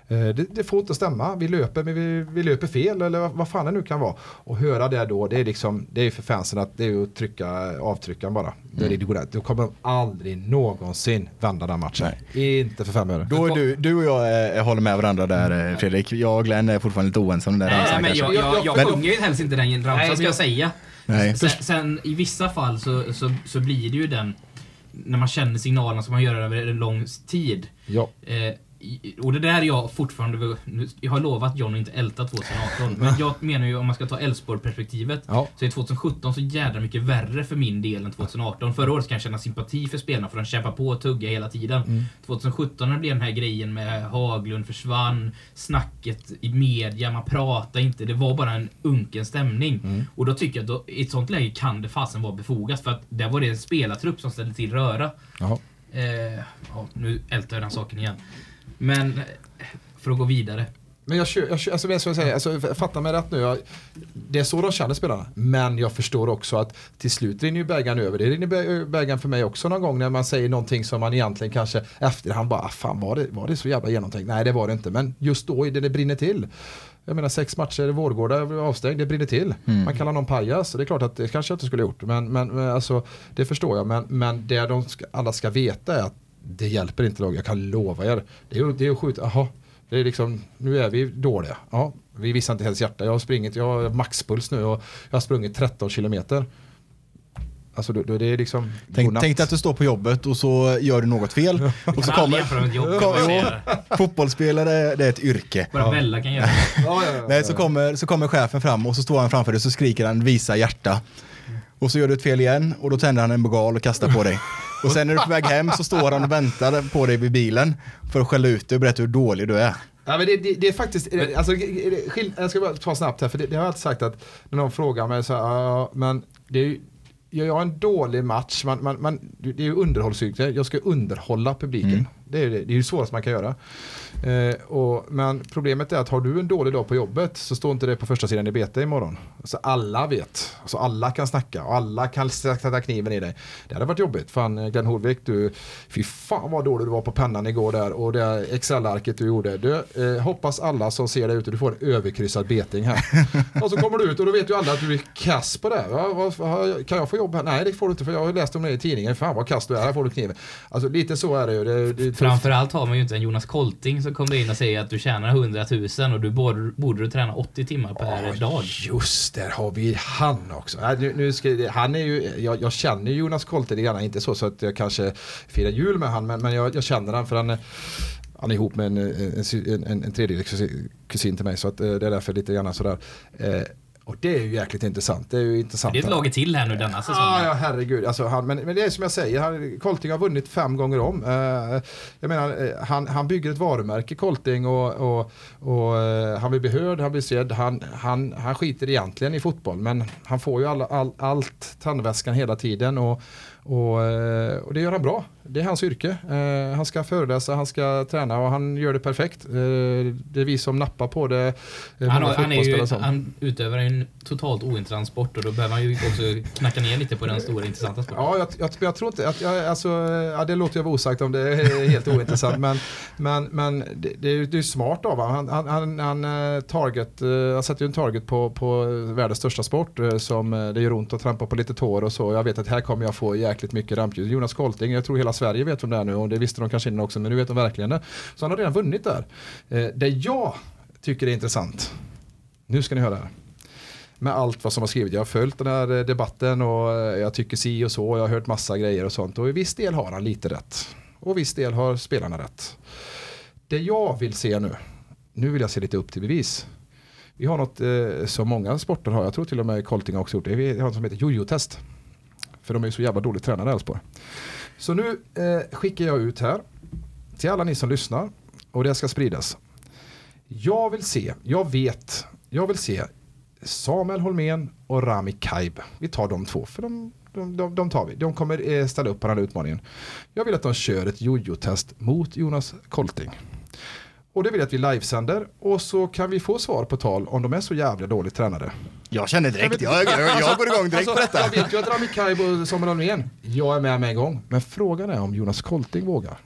Eh, Det, det får inte stämma. Vi löper, men vi, vi löper fel. Eller vad- vad fan det nu kan vara. Och höra det då, det är liksom, det är för fansen att det är att trycka avtryckaren bara. Det är det där. Då kommer de aldrig någonsin vända den matchen. Inte för fem öre. Då är du, du och jag eh, håller med varandra där eh, Fredrik. Jag och Glenn är fortfarande lite oense om den där Nej, ramsan men jag, jag, jag Men- sjunger ju helst inte den ramsan Nej, ska jag jag- säga. Nej. Sen, sen i vissa fall så, så, så blir det ju den, när man känner signalerna som man gör över en lång tid. Ja. Eh, och det där är jag fortfarande, jag har lovat John att inte älta 2018, men jag menar ju om man ska ta Elfsborg-perspektivet Ja. så är 2017 så jädra mycket värre för min del än 2018. Förra året kan jag känna sympati för spelarna för de kämpar på och tugga hela tiden. 2017 när det blev den här grejen med Haglund försvann, snacket i media, man pratade inte, det var bara en unken stämning. Och då tycker jag att då, i ett sånt läge kan det fasen vara befogat för att där var det en spelartrupp som ställde till röra. Jaha. Eh, ja, nu ältar jag den saken igen. Men eh, för att gå vidare. Men jag, kör, jag, kör, alltså, så jag säger, alltså, fatta mig rätt nu. Jag, det är så de känner spelarna. Men jag förstår också att till slut rinner ju bägaren över. Det rinner bä- bägaren för mig också någon gång när man säger någonting som man egentligen kanske efterhand bara, "Ah, fan var det, var det så jävla genomtänkt? Nej det var det inte. Men just då är det det brinner till. Jag menar sex matcher i Vårgårda avstängd, det brinner till. Man kallar någon pajas det är klart att det kanske jag inte skulle gjort. Men, men, men alltså, det förstår jag. Men, men det de ska, alla ska veta är att det hjälper inte lag. Jag kan lova er. Det är ju det är att skjuta, jaha. Det är liksom, nu är vi dåliga. Ja, vi visar inte helst hjärta. Jag har springit, jag har maxpuls nu och jag har sprungit 13 kilometer. Alltså då, då det är liksom Tänk, tänk dig att du står på jobbet och så gör du något fel. Och så kommer... jobb, Kom- jo, fotbollsspelare, det är ett yrke. Bara Bella kan göra det. Nej, så kommer, så kommer chefen fram och så står han framför dig och så skriker han visa hjärta. Och så gör du ett fel igen och då tänder han en bogal och kastar på dig. Och sen när du är på väg hem så står han och väntar på dig vid bilen för att skälla ut dig och berätta hur dålig du är. Ja, men det, det, det är faktiskt, alltså, jag ska bara ta snabbt här för det, det har jag alltid sagt att när någon frågar mig så här, ja, men det är ju, gör jag en dålig match, man, man, man, det är ju underhållsyrke, jag ska underhålla publiken. Det är ju det, det är ju svårast man kan göra. Eh, och, men problemet är att har du en dålig dag på jobbet så står inte det på första sidan i BT imorgon. Så alla vet, så alla kan snacka och alla kan sätta kniven i dig. Det hade varit jobbigt. Fan eh, Glenn Holvik, du, fy fan vad dålig du var på pennan igår där och det Excel-arket du gjorde. Du, eh, hoppas alla som ser dig ute, du får en överkryssad beting här. och så kommer du ut och då vet ju alla att du är kass på det. Vad- kan jag få jobb här? Nej det får du inte för jag har läst om det i tidningen. Fan vad kass du är, här får du kniven. Alltså lite så är det ju. Det, det, Framförallt har man ju inte en Jonas Kolting som kommer in och säger att du tjänar 100 000 och du borde, borde du träna 80 timmar per dag. Just där har vi han också. Nej, nu, nu ska, han är ju, jag, jag känner Jonas Kolte lite grann, inte så, så att jag kanske firar jul med han, men, men jag, jag känner han för han han är ihop med en, en, en, en, en tredje kusin, kusin till mig så att eh, det är därför lite grann sådär. Eh, Och det är ju jäkligt intressant. Det är ju intressant. Det är ett lag till här nu denna säsongen. Ah, ja, herregud. Alltså, han, men, men det är som jag säger, han, Colting har vunnit fem gånger om. Eh, jag menar, eh, han, han bygger ett varumärke, Colting, och, och, och eh, han vill bli hörd, han blir sedd. Han, han, han skiter egentligen i fotboll, men han får ju all, all, allt tandväskan hela tiden. Och, och, eh, och det gör han bra. Det är hans yrke. Eh, han ska föreläsa, han ska träna och han gör det perfekt. Eh, det är vi som nappar på det. eh, Han, har, han, är ju, som. han utövar en totalt ointressant sport och då behöver han ju också knacka ner lite på den stora intressanta sporten. Ja, jag, jag, jag tror inte att, jag, alltså, ja, det låter jag vara osagt om det är helt ointressant. men men, men det, det är ju smart av honom. Han, han, han, han, eh, target, eh, han sätter ju en target på, på världens största sport som det gör ont att trampa på lite tår och så. Jag vet att här kommer jag få jäkligt mycket rampljus. Jonas Kolting, jag tror hela Sverige vet vem det är nu och det visste de kanske innan också men nu vet de verkligen det. Så han har redan vunnit där. Eh, Det jag tycker är intressant, nu ska ni höra här med allt vad som har skrivit. Jag har följt den här eh, debatten och eh, jag tycker si och så. Jag har hört massa grejer och sånt. Och i viss del har han lite rätt. Och i viss del har spelarna rätt. Det jag vill se nu, nu vill jag se lite upp till bevis. Vi har något eh, som många sporter har, jag tror till och med Colting har också gjort det. Vi har något som heter jojo-test. För de är ju så jävla dåligt tränade i Elfsborg. Så nu eh, skickar jag ut här till alla ni som lyssnar och det ska spridas. Jag vill se, jag vet, jag vill se Samuel Holmén och Rami Kaib. Vi tar de två för de, de, de, de tar vi. De kommer eh, ställa upp på den här utmaningen. Jag vill att de kör ett jojo-test mot Jonas Kolting. Och det vill jag att vi livesänder och så kan vi få svar på tal om de är så jävla dåligt tränade. Jag känner direkt, jag, jag, jag går igång direkt på Alltså, detta. Jag vet ju att Rami Kaib och Samuel Holmén, jag är med med en gång. Men frågan är om Jonas Kolting vågar.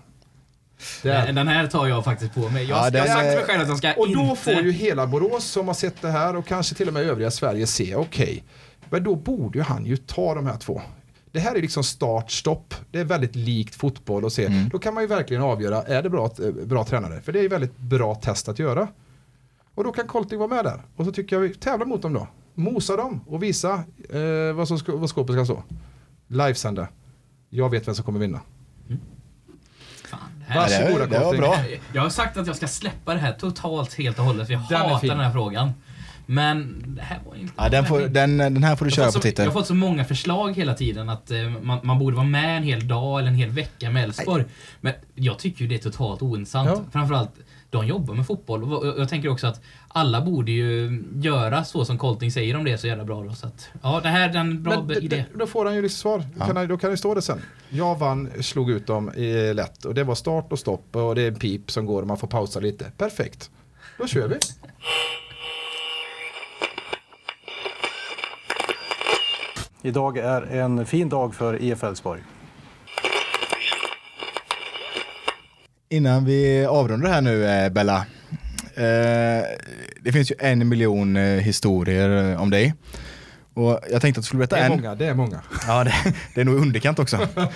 Det är- Den här tar jag faktiskt på mig. Jag, Ja, jag den har sagt till mig själv att jag ska Och då inte... får ju hela Borås som har sett det här och kanske till och med övriga Sverige se, okej, men då borde ju han ju ta de här två. Det här är liksom start, stopp. Det är väldigt likt fotboll och se. Då kan man ju verkligen avgöra, är det bra, eh, bra tränare? För det är ju väldigt bra test att göra. Och då kan Colting vara med där. Och så tycker jag vi tävlar mot dem då. Mosa dem och visa eh, vad, som, ska- vad skåpet ska stå. Livesända. Jag vet vem som kommer vinna. Fan, här- Varsågoda det var Colting. bra. Jag har sagt att jag ska släppa det här totalt helt och hållet för jag Den hatar den här frågan. Men det här var inte... Ja, den, får, den, den här får du Jag köra på så, jag har fått så många förslag hela tiden att eh, man, man borde vara med en hel dag eller en hel vecka med Elfsborg. Men jag tycker ju det är totalt ointressant. Ja. Framförallt, de jobbar med fotboll. Och jag- tänker också att alla borde ju göra så som Colting säger om det är så jävla bra. Då, så att, ja, det här är en bra Men idé. då får han ju liksom svar. Då, kan då kan det stå det sen. Jag vann, slog ut dem i lätt och det var start och stopp och det är en pip som går och man får pausa lite. Perfekt. Då kör vi. Idag är en fin dag för IF Elfsborg. Innan vi avrundar här nu eh, Bella. Eh, det finns ju en miljon eh, historier om dig. Och jag tänkte att du skulle berätta Det är en. många, det är många. Ja, det, det är nog underkant också. Men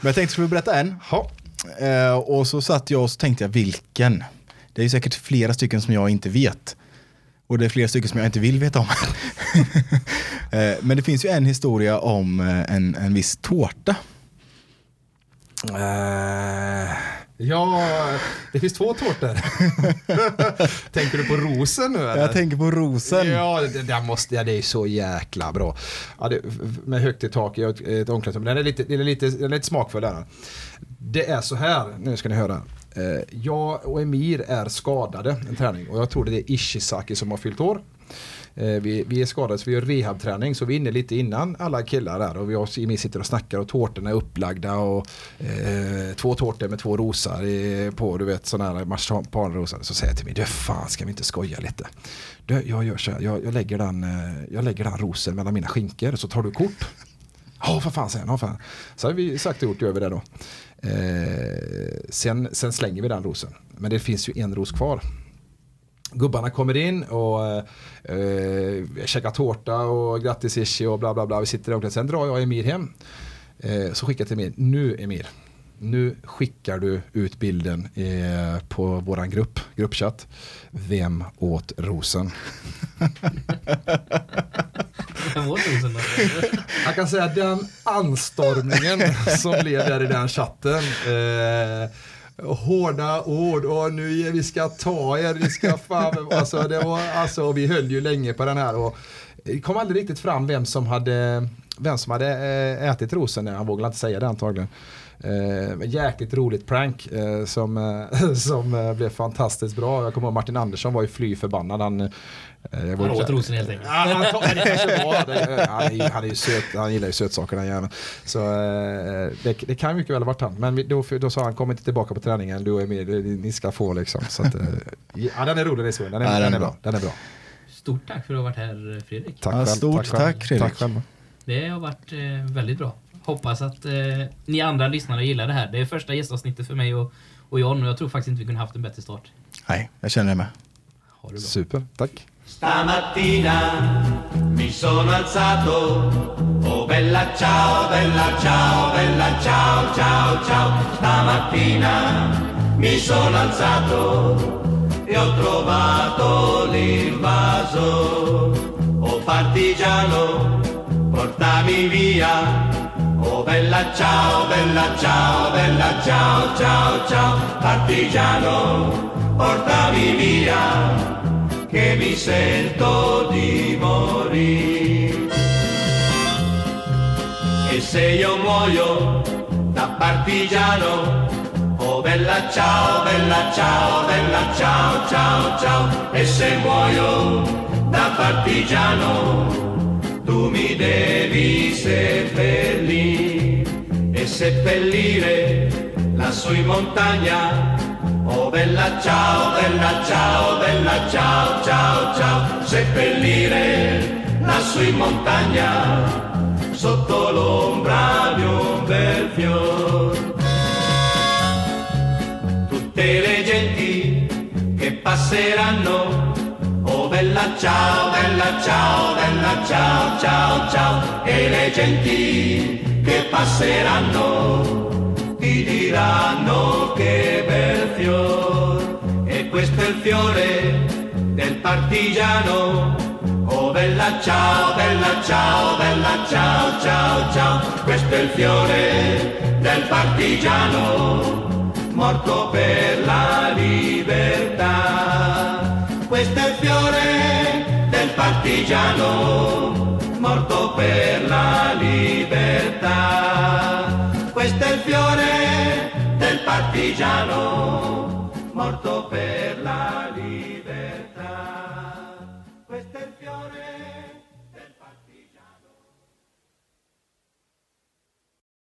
jag tänkte att du skulle berätta en. Ja. Eh, och så satt jag och så tänkte jag vilken. Det är ju säkert flera stycken som jag inte vet. Och det är flera stycken som jag inte vill veta om. eh, men det finns ju en historia om eh, en, en viss tårta. Eh, ja, det finns två tårtor. Tänker du på rosen nu eller? Jag tänker på rosen. Ja, det, det, måste, ja, det är så jäkla bra. Ja, det, med högt i tak i ett, ett omklädningsrum. Den är lite, den är lite, den är lite smakfull. Där. Det är så här, nu ska ni höra. Eh, jag och Emir är skadade en träning och jag tror det är Ishizaki som har fyllt år. Eh, vi, vi är skadade så vi gör rehabträning så vi är inne lite innan alla killar där och vi och Jimmy sitter och snackar och tårtorna är upplagda och eh, två tårtor med två rosar i, på du vet sådana här marsipanrosor. Så säger jag till mig, du fan ska vi inte skoja lite? Du, jag gör så här, jag, jag, lägger den, eh, jag lägger den rosen mellan mina skinkor så tar du kort. Ja, för fan säger han. Oh, fan. Så har vi sagt och gjort, gör vi det då. Eh, sen, sen slänger vi den rosen. Men det finns ju en ros kvar. Gubbarna kommer in och eh, eh käkar tårta och grattis Ishi och bla bla bla. Vi sitter i sen drar jag Emir hem. Eh, så skickar jag till Emir. Nu Emir. Nu skickar du ut bilden eh, på våran grupp, gruppchatt. Vem åt rosen? Var tusen då. Jag kan säga den anstormningen som blev där i den chatten. Eh, hårda ord och nu vi ska ta er, vi ska fan, alltså, det var, alltså, vi höll ju länge på den här och det kom aldrig riktigt fram vem som hade, vem som hade eh, ätit rosen, han vågade inte säga det antagligen. Eh, jäkligt roligt prank eh, som, eh, som eh, blev fantastiskt bra. Jag kommer ihåg Martin Andersson var ju fly förbannad. Han, eh, Han åt rosen helt enkelt. Han. Han, är, ju- han, är ju söt, han gillar ju sötsaker den jäveln. Så eh, det, det kan mycket väl ha varit han. Men vi- då, då sa han kom inte tillbaka på träningen, du är med, ni ska få liksom. Så att, eh, ja, den är rolig den historien, den är, Ja, den är bra. Den är bra. Stort tack för att du har varit här Fredrik. Tack Ja, själv. stort själv. tack, Fredrik. Tack själva. Det har varit eh, väldigt bra. Hoppas att eh, ni andra lyssnare gillar det här. Det är första gästavsnittet för mig och, och John och jag tror faktiskt inte vi kunde haft en bättre start. Nej, jag känner det med. Ha det bra. Super, tack. Stamattina mi sono alzato, oh bella ciao, bella ciao, bella ciao, ciao, ciao. Stamattina mi sono alzato e ho trovato l'invaso. Oh partigiano, portami via. Oh bella ciao, bella ciao, bella ciao, ciao, ciao. Partigiano, portami via che mi sento di morire. E se io muoio da partigiano, oh bella ciao, bella ciao, bella ciao, ciao, ciao. E se muoio da partigiano, tu mi devi seppellire e seppellire lassù in montagna. Oh bella ciao, bella ciao, bella ciao, ciao, ciao, seppellire lassù in montagna sotto l'ombra di un bel fior. Tutte le genti che passeranno, oh bella ciao, bella ciao, bella ciao, ciao, ciao, e le genti che passeranno ti diranno che bel fior. E questo è il fiore del partigiano. Oh bella ciao bella ciao bella ciao ciao ciao. Questo è il fiore del partigiano morto per la libertà questo è il fiore del partigiano morto per la libertà. Questo è il fiore del partigiano morto per